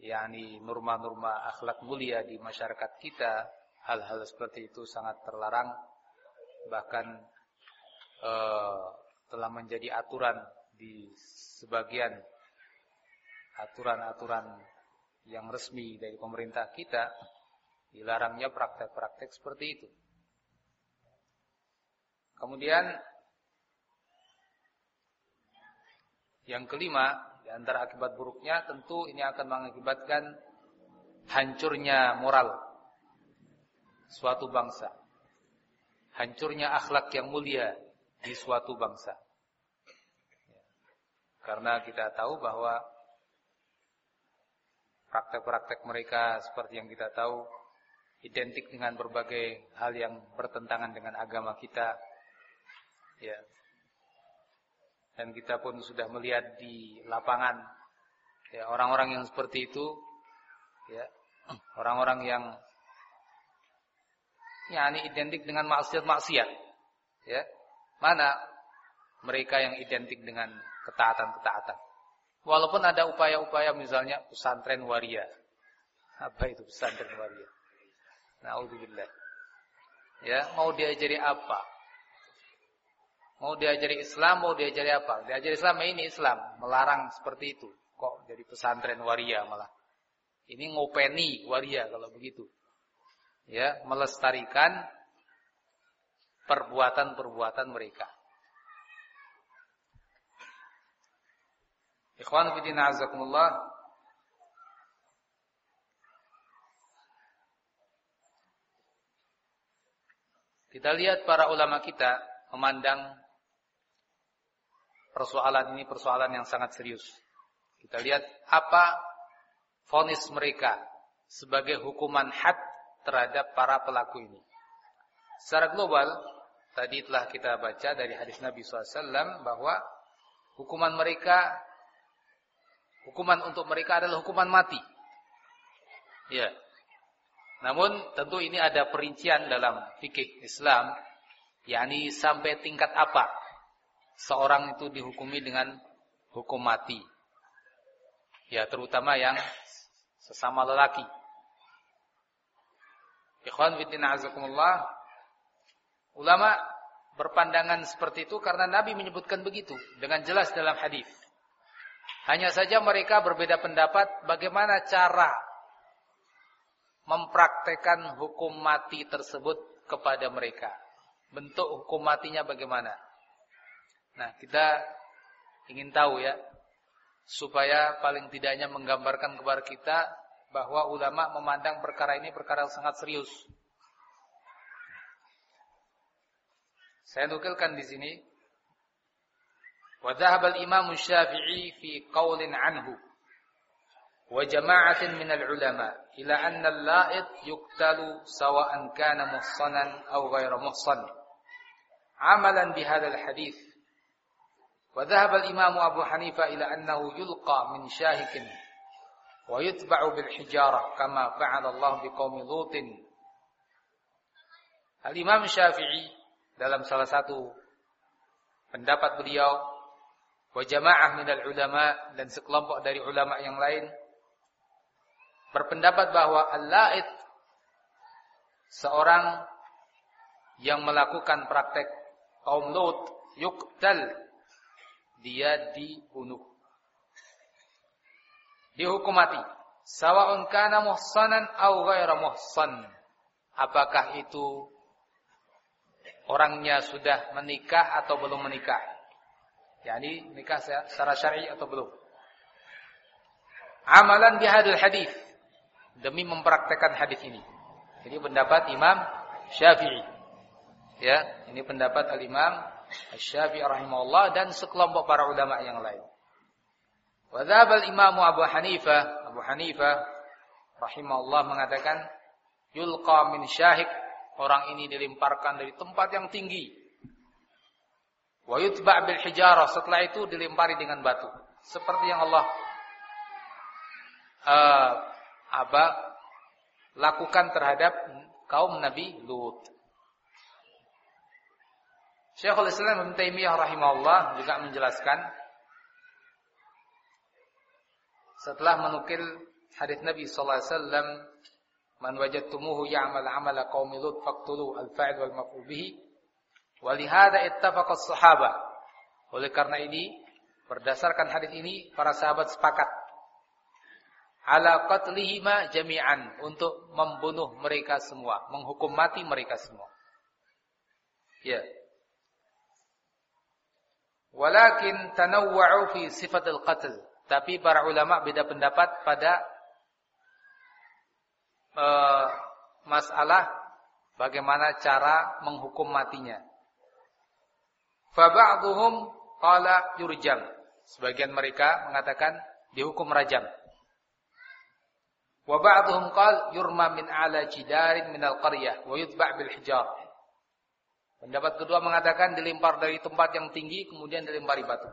yakni norma-norma akhlak mulia di masyarakat kita hal-hal seperti itu sangat terlarang bahkan eh, telah menjadi aturan di sebagian aturan-aturan yang resmi dari pemerintah kita dilarangnya praktek-praktek seperti itu. Kemudian yang kelima, di antara akibat buruknya tentu ini akan mengakibatkan hancurnya moral suatu bangsa. Hancurnya akhlak yang mulia di suatu bangsa. Karena kita tahu bahwa praktek-praktek mereka seperti yang kita tahu identik dengan berbagai hal yang bertentangan dengan agama kita Ya. Dan kita pun sudah melihat di lapangan ya orang-orang yang seperti itu ya orang-orang yang ya ini identik dengan maksiat-maksiat ya mana mereka yang identik dengan ketaatan-ketaatan walaupun ada upaya-upaya misalnya pesantren waria Apa itu pesantren waria? Nauzubillah. Ya, mau diajari apa? Mau diajari Islam, mau diajari apa? Diajari Islam ini Islam, melarang seperti itu. Kok jadi pesantren waria malah? Ini ngopeni waria kalau begitu. Ya, melestarikan perbuatan-perbuatan mereka. Ikhwan fillah azakumullah. Kita lihat para ulama kita memandang persoalan ini persoalan yang sangat serius. Kita lihat apa fonis mereka sebagai hukuman had terhadap para pelaku ini. Secara global, tadi telah kita baca dari hadis Nabi SAW bahwa hukuman mereka, hukuman untuk mereka adalah hukuman mati. Ya. Namun tentu ini ada perincian dalam fikih Islam, yakni sampai tingkat apa seorang itu dihukumi dengan hukum mati. Ya, terutama yang sesama lelaki. Ikhwan fillah azakumullah, Ulama berpandangan seperti itu karena Nabi menyebutkan begitu dengan jelas dalam hadis. Hanya saja mereka berbeda pendapat bagaimana cara mempraktekkan hukum mati tersebut kepada mereka. Bentuk hukum matinya bagaimana? Nah, kita ingin tahu ya, supaya paling tidaknya menggambarkan kepada kita bahwa ulama memandang perkara ini perkara yang sangat serius. Saya nukilkan di sini. Wa dhahaba al-Imam Syafi'i fi qaulin anhu wa jama'atin min al-ulama ila anna al-la'id yuqtalu sawa'an kana muhsanan aw ghayra muhsan. Amalan Hanifah ila annahu yulqa min shahikin wa yutba'u bil hijarah kama fa'ala Allah bi qaumi Lutin. Al-Imam Syafi'i dalam salah satu pendapat beliau wa jamaah minal ulama dan sekelompok dari ulama yang lain berpendapat bahwa al-la'id seorang yang melakukan praktek kaum Lut yuktal dia dibunuh dihukum mati sawa'un kana muhsanan aw ghaira muhsan apakah itu orangnya sudah menikah atau belum menikah. Yani nikah secara syar'i atau belum. Amalan bihadil hadis demi mempraktekkan hadis ini. Ini pendapat Imam Syafi'i. Ya, ini pendapat Al-Imam Syafi'i rahimahullah dan sekelompok para ulama yang lain. Wa Imam Abu Hanifah, Abu Hanifah rahimahullah mengatakan yulqa min syahik Orang ini dilemparkan dari tempat yang tinggi. Wa yutba' bil hijarah. Setelah itu dilempari dengan batu. Seperti yang Allah uh, apa lakukan terhadap kaum Nabi Lut. Syekhul Islam Ibn Taimiyah rahimahullah juga menjelaskan setelah menukil hadis Nabi sallallahu alaihi wasallam Man wajadtumuhu ya'mal 'amala qaumi Lut faqtulu al-fa'il wal maf'ul bihi. Wa lihada ittafaqa as-sahabah. Oleh karena ini, berdasarkan hadis ini para sahabat sepakat ala qatlihima jami'an untuk membunuh mereka semua, menghukum mati mereka semua. Ya. Walakin tanawwa'u fi sifatil qatl. Tapi para ulama beda pendapat pada uh, masalah bagaimana cara menghukum matinya. Faba'dhum qala yurjam. Sebagian mereka mengatakan dihukum rajam. Wa ba'dhum qala yurma min ala jidarin min al-qaryah wa yutba' bil hijar. Pendapat kedua mengatakan dilempar dari tempat yang tinggi kemudian dilempari batu.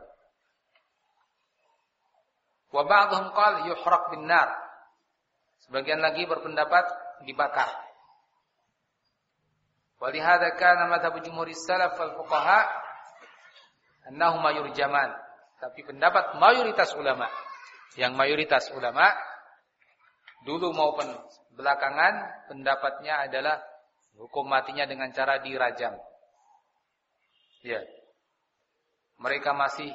Wa ba'dhum qala yuhraq bin nar. Sebagian lagi berpendapat dibakar. Walihada kana madhab jumhur salaf wal fuqaha annahuma yurjaman. Tapi pendapat mayoritas ulama, yang mayoritas ulama dulu maupun belakangan pendapatnya adalah hukum matinya dengan cara dirajam. Ya. Mereka masih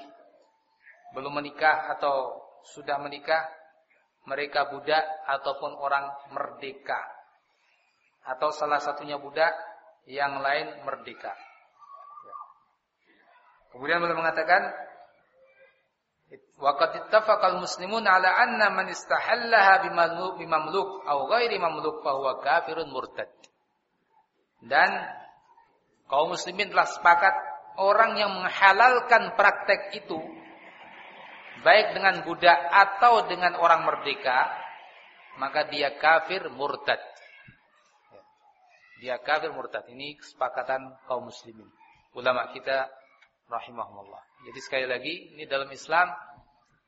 belum menikah atau sudah menikah, mereka budak ataupun orang merdeka. Atau salah satunya budak, yang lain merdeka. Ya. Kemudian beliau mengatakan Waqad ittafaqal muslimun ala anna man istahallaha bimamluk aw ghairi mamluk fa huwa kafirun murtad. Dan kaum muslimin telah sepakat orang yang menghalalkan praktek itu baik dengan budak atau dengan orang merdeka maka dia kafir murtad. Dia kafir murtad. Ini kesepakatan kaum muslimin. Ulama kita rahimahumullah. Jadi sekali lagi ini dalam Islam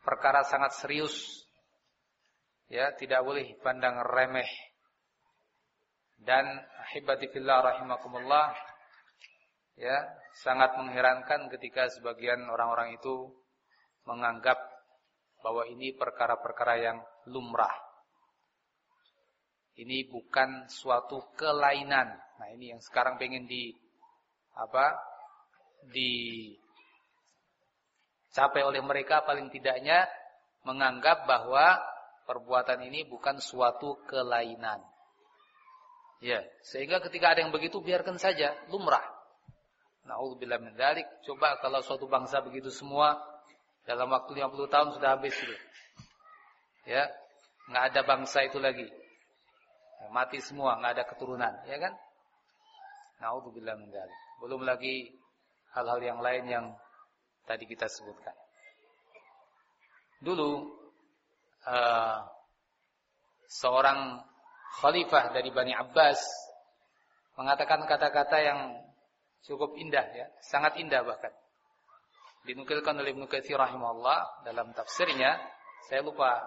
perkara sangat serius. Ya, tidak boleh pandang remeh. Dan ahibati fillah rahimakumullah ya, sangat mengherankan ketika sebagian orang-orang itu menganggap bahwa ini perkara-perkara yang lumrah. Ini bukan suatu kelainan. Nah, ini yang sekarang pengen di apa? di Capai oleh mereka paling tidaknya menganggap bahwa perbuatan ini bukan suatu kelainan. Ya, sehingga ketika ada yang begitu biarkan saja, lumrah. Nauzubillah min dzalik. Coba kalau suatu bangsa begitu semua dalam waktu 50 tahun sudah habis itu. Ya, nggak ada bangsa itu lagi. Mati semua, nggak ada keturunan, ya kan? Nauzubillah min dzalik. Belum lagi hal-hal yang lain yang tadi kita sebutkan. Dulu uh, seorang khalifah dari Bani Abbas mengatakan kata-kata yang cukup indah ya, sangat indah bahkan. Dinukilkan oleh Ibnu Katsir rahimahullah dalam tafsirnya, saya lupa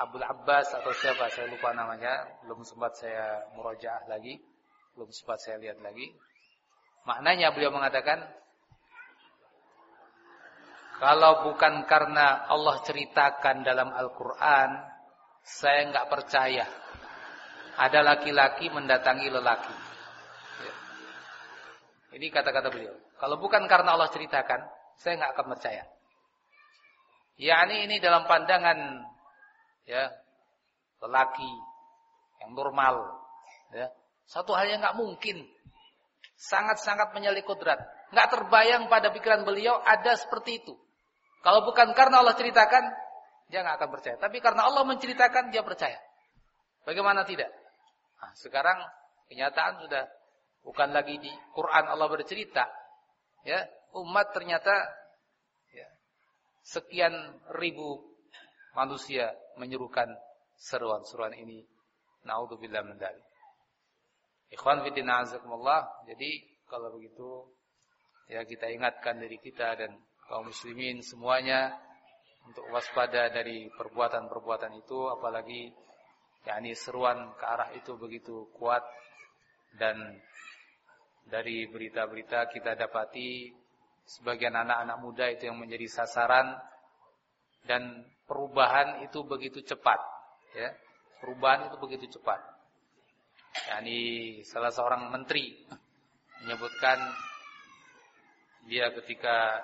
Abdul Abbas atau siapa saya lupa namanya, belum sempat saya murojaah lagi, belum sempat saya lihat lagi. Maknanya beliau mengatakan kalau bukan karena Allah ceritakan dalam Al-Quran, saya nggak percaya. Ada laki-laki mendatangi lelaki. Ya. Ini kata-kata beliau. Kalau bukan karena Allah ceritakan, saya nggak akan percaya. Yani ini dalam pandangan ya lelaki yang normal, ya satu hal yang nggak mungkin, sangat-sangat menyalip kodrat, nggak terbayang pada pikiran beliau ada seperti itu. Kalau bukan karena Allah ceritakan, dia nggak akan percaya. Tapi karena Allah menceritakan, dia percaya. Bagaimana tidak? Nah, sekarang kenyataan sudah bukan lagi di Quran Allah bercerita. Ya, umat ternyata ya, sekian ribu manusia menyerukan seruan-seruan ini. Naudzubillah min dzalik. Ikhwan fillah azakumullah. Jadi kalau begitu ya kita ingatkan diri kita dan kaum muslimin semuanya untuk waspada dari perbuatan-perbuatan itu apalagi yakni seruan ke arah itu begitu kuat dan dari berita-berita kita dapati sebagian anak-anak muda itu yang menjadi sasaran dan perubahan itu begitu cepat ya perubahan itu begitu cepat yakni salah seorang menteri menyebutkan dia ketika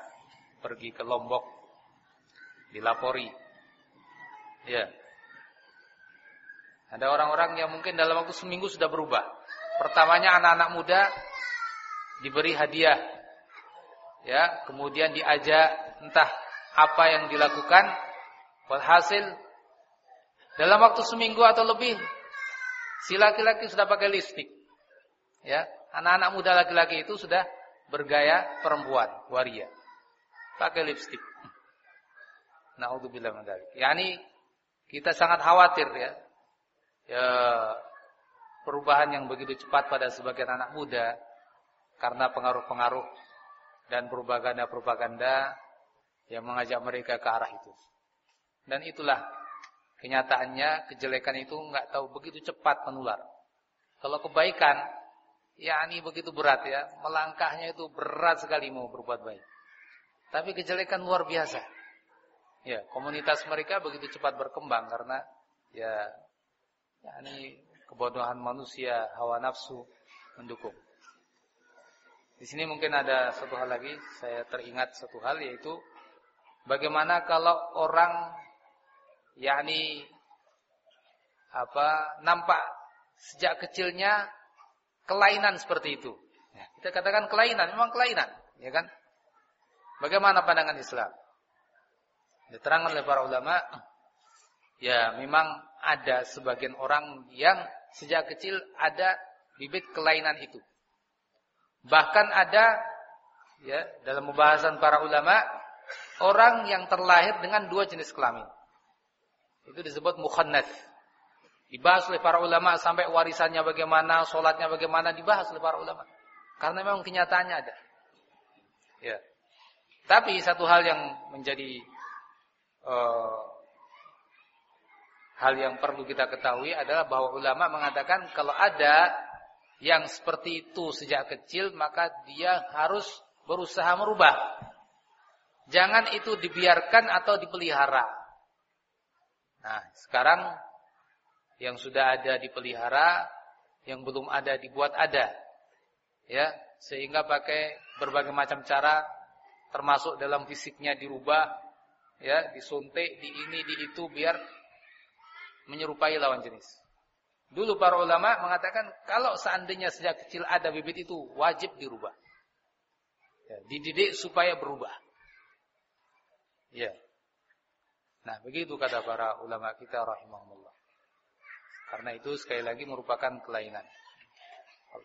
pergi ke Lombok dilapori. Ya. Ada orang-orang yang mungkin dalam waktu seminggu sudah berubah. Pertamanya anak-anak muda diberi hadiah. Ya, kemudian diajak entah apa yang dilakukan. Walhasil dalam waktu seminggu atau lebih si laki-laki sudah pakai lipstik. Ya, anak-anak muda laki-laki itu sudah bergaya perempuan, waria pakai lipstik. Nauzubillah min dzalik. Yani kita sangat khawatir ya. Ya perubahan yang begitu cepat pada sebagian anak muda karena pengaruh-pengaruh dan propaganda-propaganda yang mengajak mereka ke arah itu. Dan itulah kenyataannya kejelekan itu nggak tahu begitu cepat menular. Kalau kebaikan, ya ini begitu berat ya, melangkahnya itu berat sekali mau berbuat baik. Tapi kejelekan luar biasa. Ya, komunitas mereka begitu cepat berkembang karena ya yakni kebodohan manusia, hawa nafsu mendukung. Di sini mungkin ada satu hal lagi, saya teringat satu hal yaitu bagaimana kalau orang yakni apa nampak sejak kecilnya kelainan seperti itu. Ya, kita katakan kelainan, memang kelainan, ya kan? Bagaimana pandangan Islam? Diterangkan oleh para ulama, ya memang ada sebagian orang yang sejak kecil ada bibit kelainan itu. Bahkan ada ya dalam pembahasan para ulama orang yang terlahir dengan dua jenis kelamin. Itu disebut mukhannats. Dibahas oleh para ulama sampai warisannya bagaimana, sholatnya bagaimana dibahas oleh para ulama. Karena memang kenyataannya ada. Ya. Tapi satu hal yang menjadi uh, hal yang perlu kita ketahui adalah bahwa ulama mengatakan kalau ada yang seperti itu sejak kecil maka dia harus berusaha merubah. Jangan itu dibiarkan atau dipelihara. Nah, sekarang yang sudah ada dipelihara, yang belum ada dibuat ada. Ya, sehingga pakai berbagai macam cara termasuk dalam fisiknya dirubah, ya, disuntik, di ini, di itu biar menyerupai lawan jenis. Dulu para ulama mengatakan kalau seandainya sejak kecil ada bibit itu wajib dirubah. Ya, dididik supaya berubah. Ya. Nah, begitu kata para ulama kita rahimahumullah. Karena itu sekali lagi merupakan kelainan.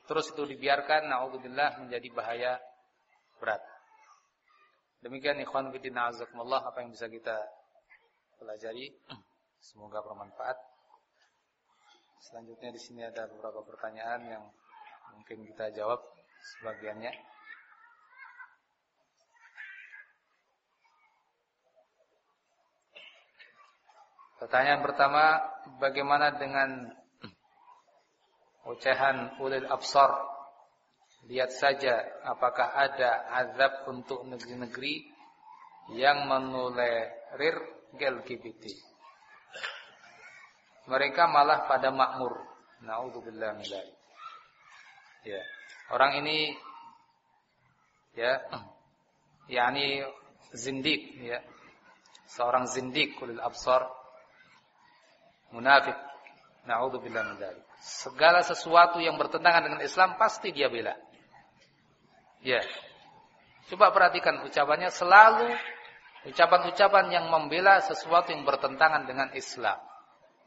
Terus itu dibiarkan naudzubillah menjadi bahaya berat. Demikian ikhwan fillah azakumullah apa yang bisa kita pelajari. Semoga bermanfaat. Selanjutnya di sini ada beberapa pertanyaan yang mungkin kita jawab sebagiannya. Pertanyaan pertama, bagaimana dengan ucahan ulil absar? Lihat saja apakah ada azab untuk negeri-negeri yang menulerir LGBT. Mereka malah pada makmur. Nauzubillah min Ya. Orang ini ya yakni zindik ya. Seorang zindik ulil absar munafik. Nauzubillah min. Segala sesuatu yang bertentangan dengan Islam pasti dia bela. Ya. Coba perhatikan ucapannya selalu ucapan-ucapan yang membela sesuatu yang bertentangan dengan Islam.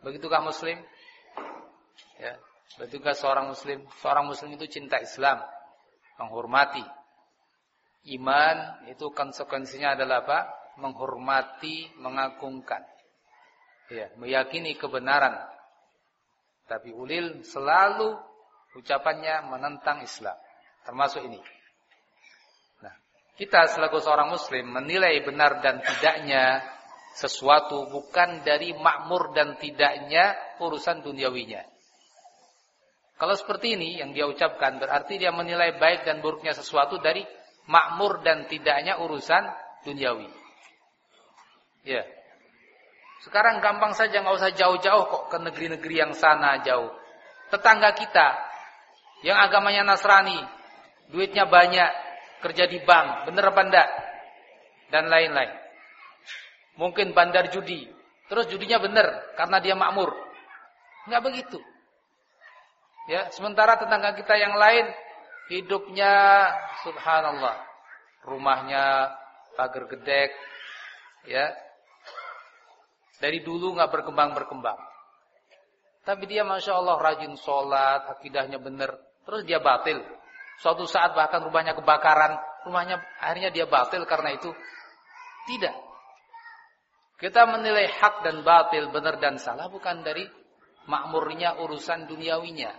Begitukah muslim? Ya. Begitukah seorang muslim? Seorang muslim itu cinta Islam, menghormati. Iman itu konsekuensinya adalah apa? Menghormati, mengagungkan ya, meyakini kebenaran. Tapi ulil selalu ucapannya menentang Islam. Termasuk ini. Nah, kita selaku seorang muslim menilai benar dan tidaknya sesuatu bukan dari makmur dan tidaknya urusan duniawinya. Kalau seperti ini yang dia ucapkan berarti dia menilai baik dan buruknya sesuatu dari makmur dan tidaknya urusan duniawi. Ya. Sekarang gampang saja nggak usah jauh-jauh kok ke negeri-negeri yang sana jauh. Tetangga kita yang agamanya Nasrani, duitnya banyak, kerja di bank, bener apa enggak? Dan lain-lain. Mungkin bandar judi, terus judinya bener karena dia makmur. Enggak begitu. Ya, sementara tetangga kita yang lain hidupnya subhanallah. Rumahnya pagar gedek, ya, dari dulu nggak berkembang-berkembang. Tapi dia Masya Allah rajin sholat, akidahnya benar. Terus dia batil. Suatu saat bahkan rumahnya kebakaran. Rumahnya akhirnya dia batil karena itu. Tidak. Kita menilai hak dan batil, benar dan salah bukan dari makmurnya urusan duniawinya.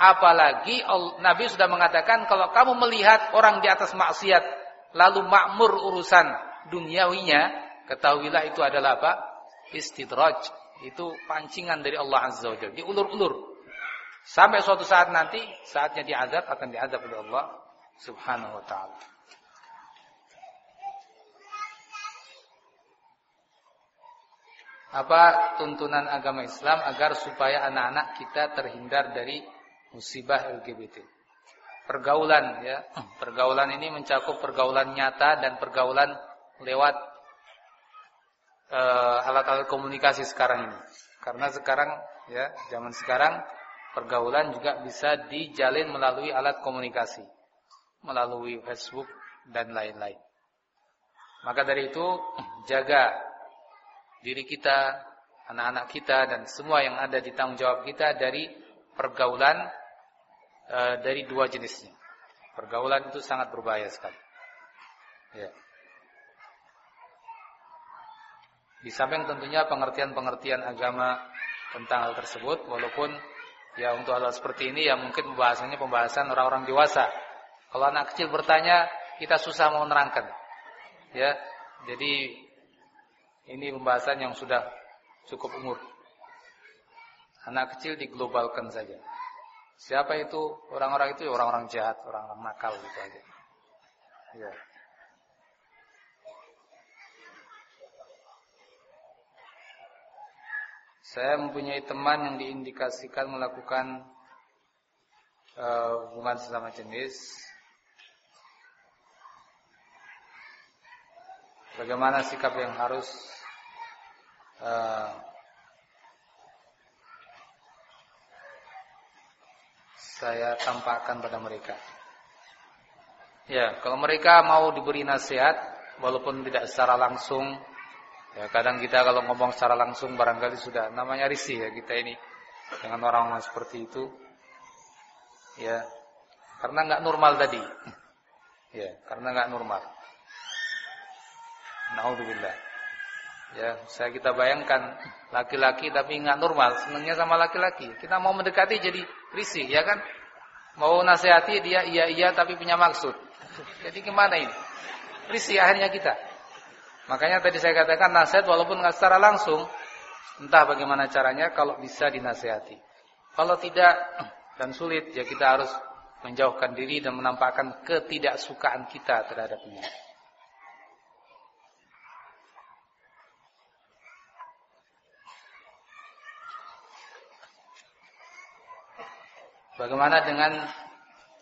Apalagi Nabi sudah mengatakan kalau kamu melihat orang di atas maksiat lalu makmur urusan duniawinya, ketahuilah itu adalah apa? istidraj itu pancingan dari Allah Azza wa Jalla diulur-ulur sampai suatu saat nanti saatnya diazab akan diazab oleh Allah Subhanahu wa taala apa tuntunan agama Islam agar supaya anak-anak kita terhindar dari musibah LGBT. Pergaulan ya, pergaulan ini mencakup pergaulan nyata dan pergaulan lewat eh, alat-alat uh, komunikasi sekarang ini. Karena sekarang ya, zaman sekarang pergaulan juga bisa dijalin melalui alat komunikasi, melalui Facebook dan lain-lain. Maka dari itu jaga diri kita, anak-anak kita dan semua yang ada di tanggung jawab kita dari pergaulan Eh, dari dua jenisnya. Pergaulan itu sangat berbahaya sekali. Ya. Di samping tentunya pengertian-pengertian agama tentang hal tersebut, walaupun ya untuk hal, -hal seperti ini ya mungkin pembahasannya pembahasan orang-orang dewasa. Kalau anak kecil bertanya, kita susah mau menerangkan. Ya, jadi ini pembahasan yang sudah cukup umur. Anak kecil diglobalkan saja. Siapa itu? Orang-orang itu orang-orang jahat, orang-orang nakal gitu aja. Ya. Saya mempunyai teman yang diindikasikan melakukan uh, hubungan sesama jenis. Bagaimana sikap yang harus uh, saya tampakkan pada mereka. Ya, kalau mereka mau diberi nasihat walaupun tidak secara langsung, ya kadang kita kalau ngomong secara langsung barangkali sudah namanya risih ya kita ini dengan orang-orang seperti itu. Ya, karena nggak normal tadi. Ya, karena nggak normal. Nauzubillah. Ya, saya kita bayangkan laki-laki tapi nggak normal, senangnya sama laki-laki. Kita mau mendekati jadi risih, ya kan? Mau nasihati dia iya iya tapi punya maksud. Jadi gimana ini? Risih akhirnya kita. Makanya tadi saya katakan nasihat walaupun nggak secara langsung, entah bagaimana caranya kalau bisa dinasihati. Kalau tidak dan sulit ya kita harus menjauhkan diri dan menampakkan ketidaksukaan kita terhadapnya. Bagaimana dengan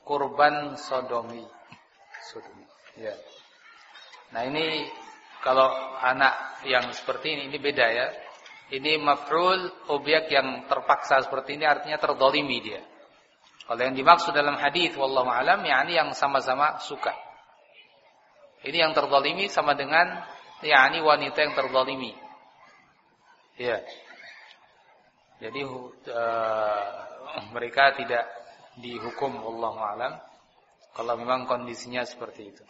kurban sodomi? Sodomi. Ya. Nah ini kalau anak yang seperti ini ini beda ya. Ini maf'ul objek yang terpaksa seperti ini artinya terdolimi dia. Kalau yang dimaksud dalam hadis wallahu alam yakni yang sama-sama suka. Ini yang terdolimi sama dengan yakni wanita yang terdolimi. Ya. Jadi uh, mereka tidak dihukum Allah alam kalau memang kondisinya seperti itu.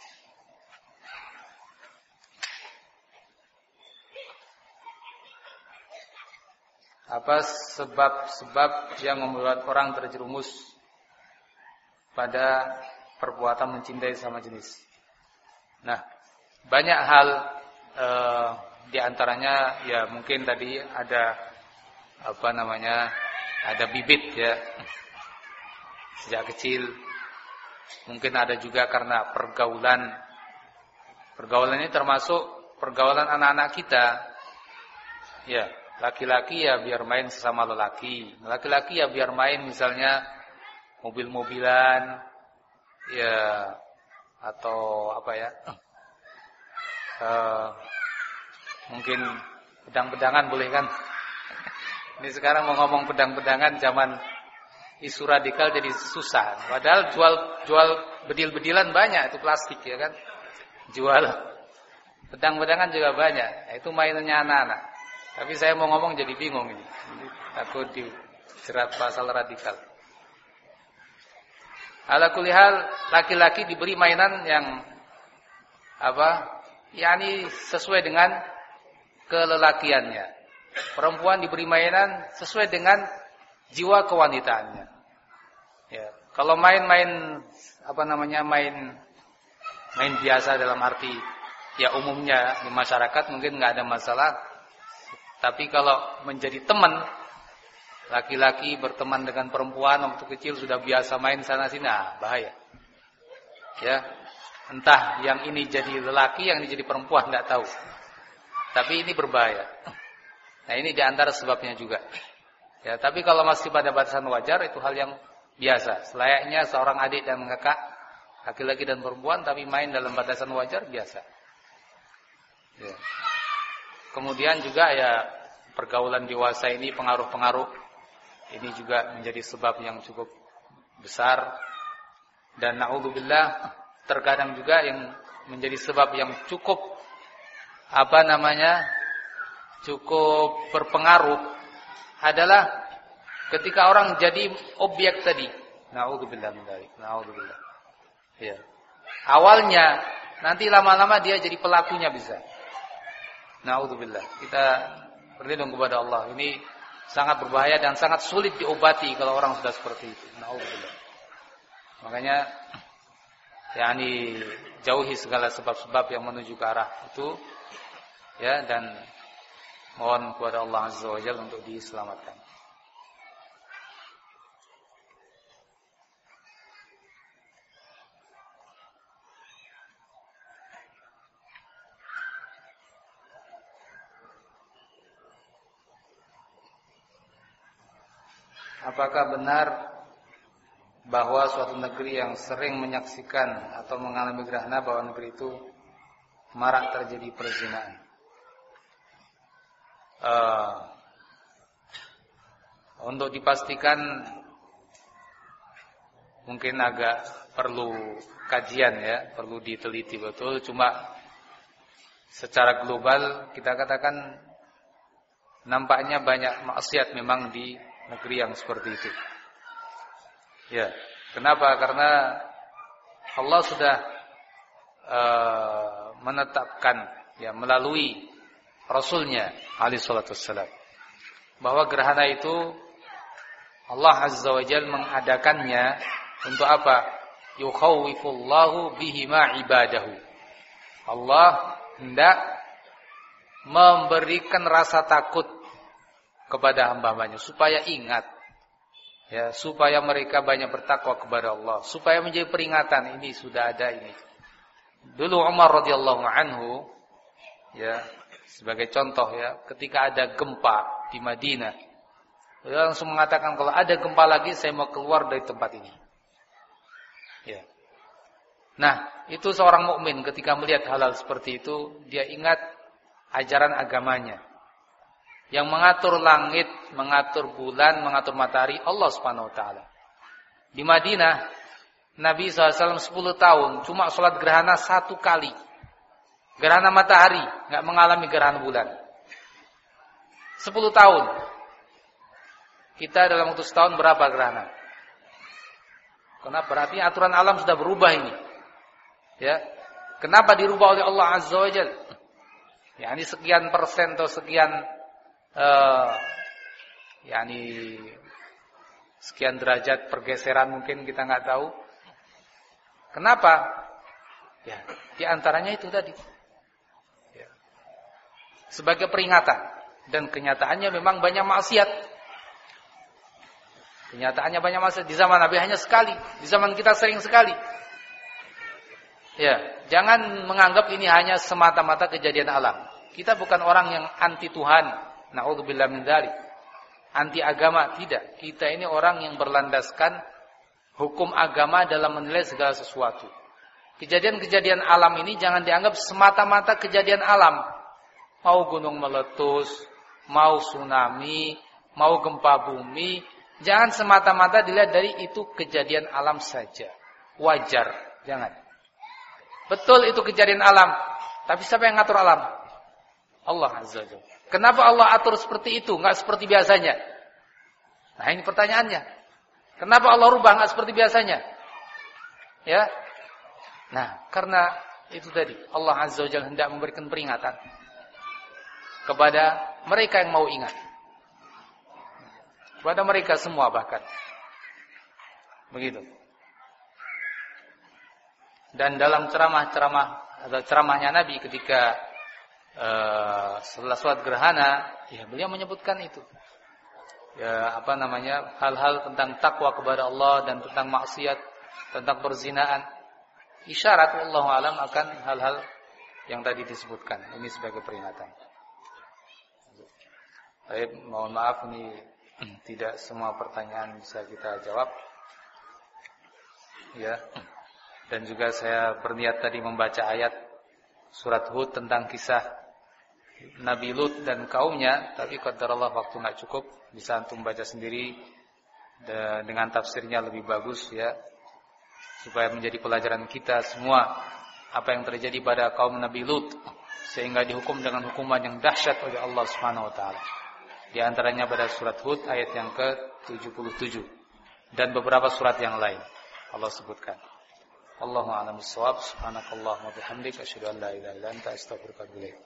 Apa sebab-sebab yang membuat orang terjerumus pada perbuatan mencintai sama jenis? Nah, banyak hal e, di antaranya ya mungkin tadi ada apa namanya ada bibit ya. Sejak kecil. Mungkin ada juga karena pergaulan. Pergaulan ini termasuk pergaulan anak-anak kita. Ya laki-laki ya biar main sesama lelaki. Laki-laki ya biar main misalnya mobil-mobilan ya atau apa ya uh, mungkin pedang-pedangan boleh kan ini sekarang mau ngomong pedang-pedangan zaman isu radikal jadi susah. Padahal jual jual bedil-bedilan banyak itu plastik ya kan. Jual pedang-pedangan juga banyak. Nah, itu mainannya anak-anak. Tapi saya mau ngomong jadi bingung ini. Takut dijerat pasal radikal. Ala kulihal laki-laki diberi mainan yang apa? yakni sesuai dengan kelelakiannya. Perempuan diberi mainan sesuai dengan jiwa kewanitaannya. Ya, kalau main-main apa namanya main main biasa dalam arti ya umumnya di masyarakat mungkin nggak ada masalah. Tapi kalau menjadi teman laki-laki berteman dengan perempuan waktu kecil sudah biasa main sana sini, nah, bahaya. Ya, entah yang ini jadi lelaki, yang ini jadi perempuan nggak tahu. Tapi ini berbahaya. Nah ini di antara sebabnya juga. Ya, tapi kalau masih pada batasan wajar itu hal yang biasa. Selayaknya seorang adik dan kakak, laki-laki dan perempuan, tapi main dalam batasan wajar biasa. Ya. Kemudian juga ya pergaulan dewasa ini pengaruh-pengaruh ini juga menjadi sebab yang cukup besar dan naudzubillah terkadang juga yang menjadi sebab yang cukup apa namanya cukup berpengaruh adalah ketika orang jadi objek tadi. Nauzubillah min dzalik. Nauzubillah. Ya. Awalnya nanti lama-lama dia jadi pelakunya bisa. Nauzubillah. Kita berlindung kepada Allah. Ini sangat berbahaya dan sangat sulit diobati kalau orang sudah seperti itu. Nauzubillah. Makanya yakni jauhi segala sebab-sebab yang menuju ke arah itu ya dan mohon kepada Allah Azza wa Jalla untuk diselamatkan. Apakah benar bahwa suatu negeri yang sering menyaksikan atau mengalami gerhana bahwa negeri itu marak terjadi perzinahan? Uh, untuk dipastikan mungkin agak perlu kajian ya, perlu diteliti betul. Cuma secara global kita katakan nampaknya banyak maksiat memang di negeri yang seperti itu. Ya, kenapa? Karena Allah sudah uh, menetapkan ya melalui Rasulnya alaihi wassalam. Bahwa gerhana itu Allah Azza wa Jal mengadakannya untuk apa? Yukhawifullahu bihima ibadahu. Allah hendak memberikan rasa takut kepada hamba-hambanya supaya ingat ya supaya mereka banyak bertakwa kepada Allah supaya menjadi peringatan ini sudah ada ini dulu Umar radhiyallahu anhu ya sebagai contoh ya, ketika ada gempa di Madinah, dia langsung mengatakan kalau ada gempa lagi saya mau keluar dari tempat ini. Ya. Nah, itu seorang mukmin ketika melihat hal-hal seperti itu, dia ingat ajaran agamanya. Yang mengatur langit, mengatur bulan, mengatur matahari Allah Subhanahu wa taala. Di Madinah Nabi SAW 10 tahun cuma sholat gerhana satu kali. Gerhana matahari, nggak mengalami gerhana bulan. Sepuluh tahun. Kita dalam waktu setahun berapa gerhana? Karena berarti aturan alam sudah berubah ini. Ya. Kenapa dirubah oleh Allah Azza wa? Ya, ini sekian persen atau sekian uh, yakni sekian derajat pergeseran mungkin kita nggak tahu. Kenapa? Ya, di antaranya itu tadi sebagai peringatan dan kenyataannya memang banyak maksiat. Kenyataannya banyak maksiat di zaman Nabi hanya sekali, di zaman kita sering sekali. Ya, jangan menganggap ini hanya semata-mata kejadian alam. Kita bukan orang yang anti Tuhan. Nauzubillah min dzalik. Anti agama tidak. Kita ini orang yang berlandaskan hukum agama dalam menilai segala sesuatu. Kejadian-kejadian alam ini jangan dianggap semata-mata kejadian alam mau gunung meletus, mau tsunami, mau gempa bumi, jangan semata-mata dilihat dari itu kejadian alam saja. Wajar, jangan. Betul itu kejadian alam, tapi siapa yang ngatur alam? Allah Azza wa Kenapa Allah atur seperti itu, enggak seperti biasanya? Nah, ini pertanyaannya. Kenapa Allah rubah enggak seperti biasanya? Ya. Nah, karena itu tadi Allah Azza wa hendak memberikan peringatan kepada mereka yang mau ingat. Kepada mereka semua bahkan. Begitu. Dan dalam ceramah-ceramah atau ceramahnya Nabi ketika uh, setelah sholat gerhana, ya beliau menyebutkan itu. Ya, apa namanya? hal-hal tentang takwa kepada Allah dan tentang maksiat, tentang perzinaan. Isyarat Allah alam akan hal-hal yang tadi disebutkan. Ini sebagai peringatan. Baik, mohon maaf ini tidak semua pertanyaan bisa kita jawab. Ya. Dan juga saya berniat tadi membaca ayat surat Hud tentang kisah Nabi Lut dan kaumnya, tapi Allah waktu nggak cukup, bisa antum baca sendiri dengan tafsirnya lebih bagus ya. Supaya menjadi pelajaran kita semua apa yang terjadi pada kaum Nabi Lut sehingga dihukum dengan hukuman yang dahsyat oleh Allah Subhanahu wa taala. Di antaranya pada surat Hud ayat yang ke-77 dan beberapa surat yang lain Allah sebutkan. Allahu a'lam bissawab. Subhanakallahumma bihamdika asyhadu an la ilaha illa anta astaghfiruka wa.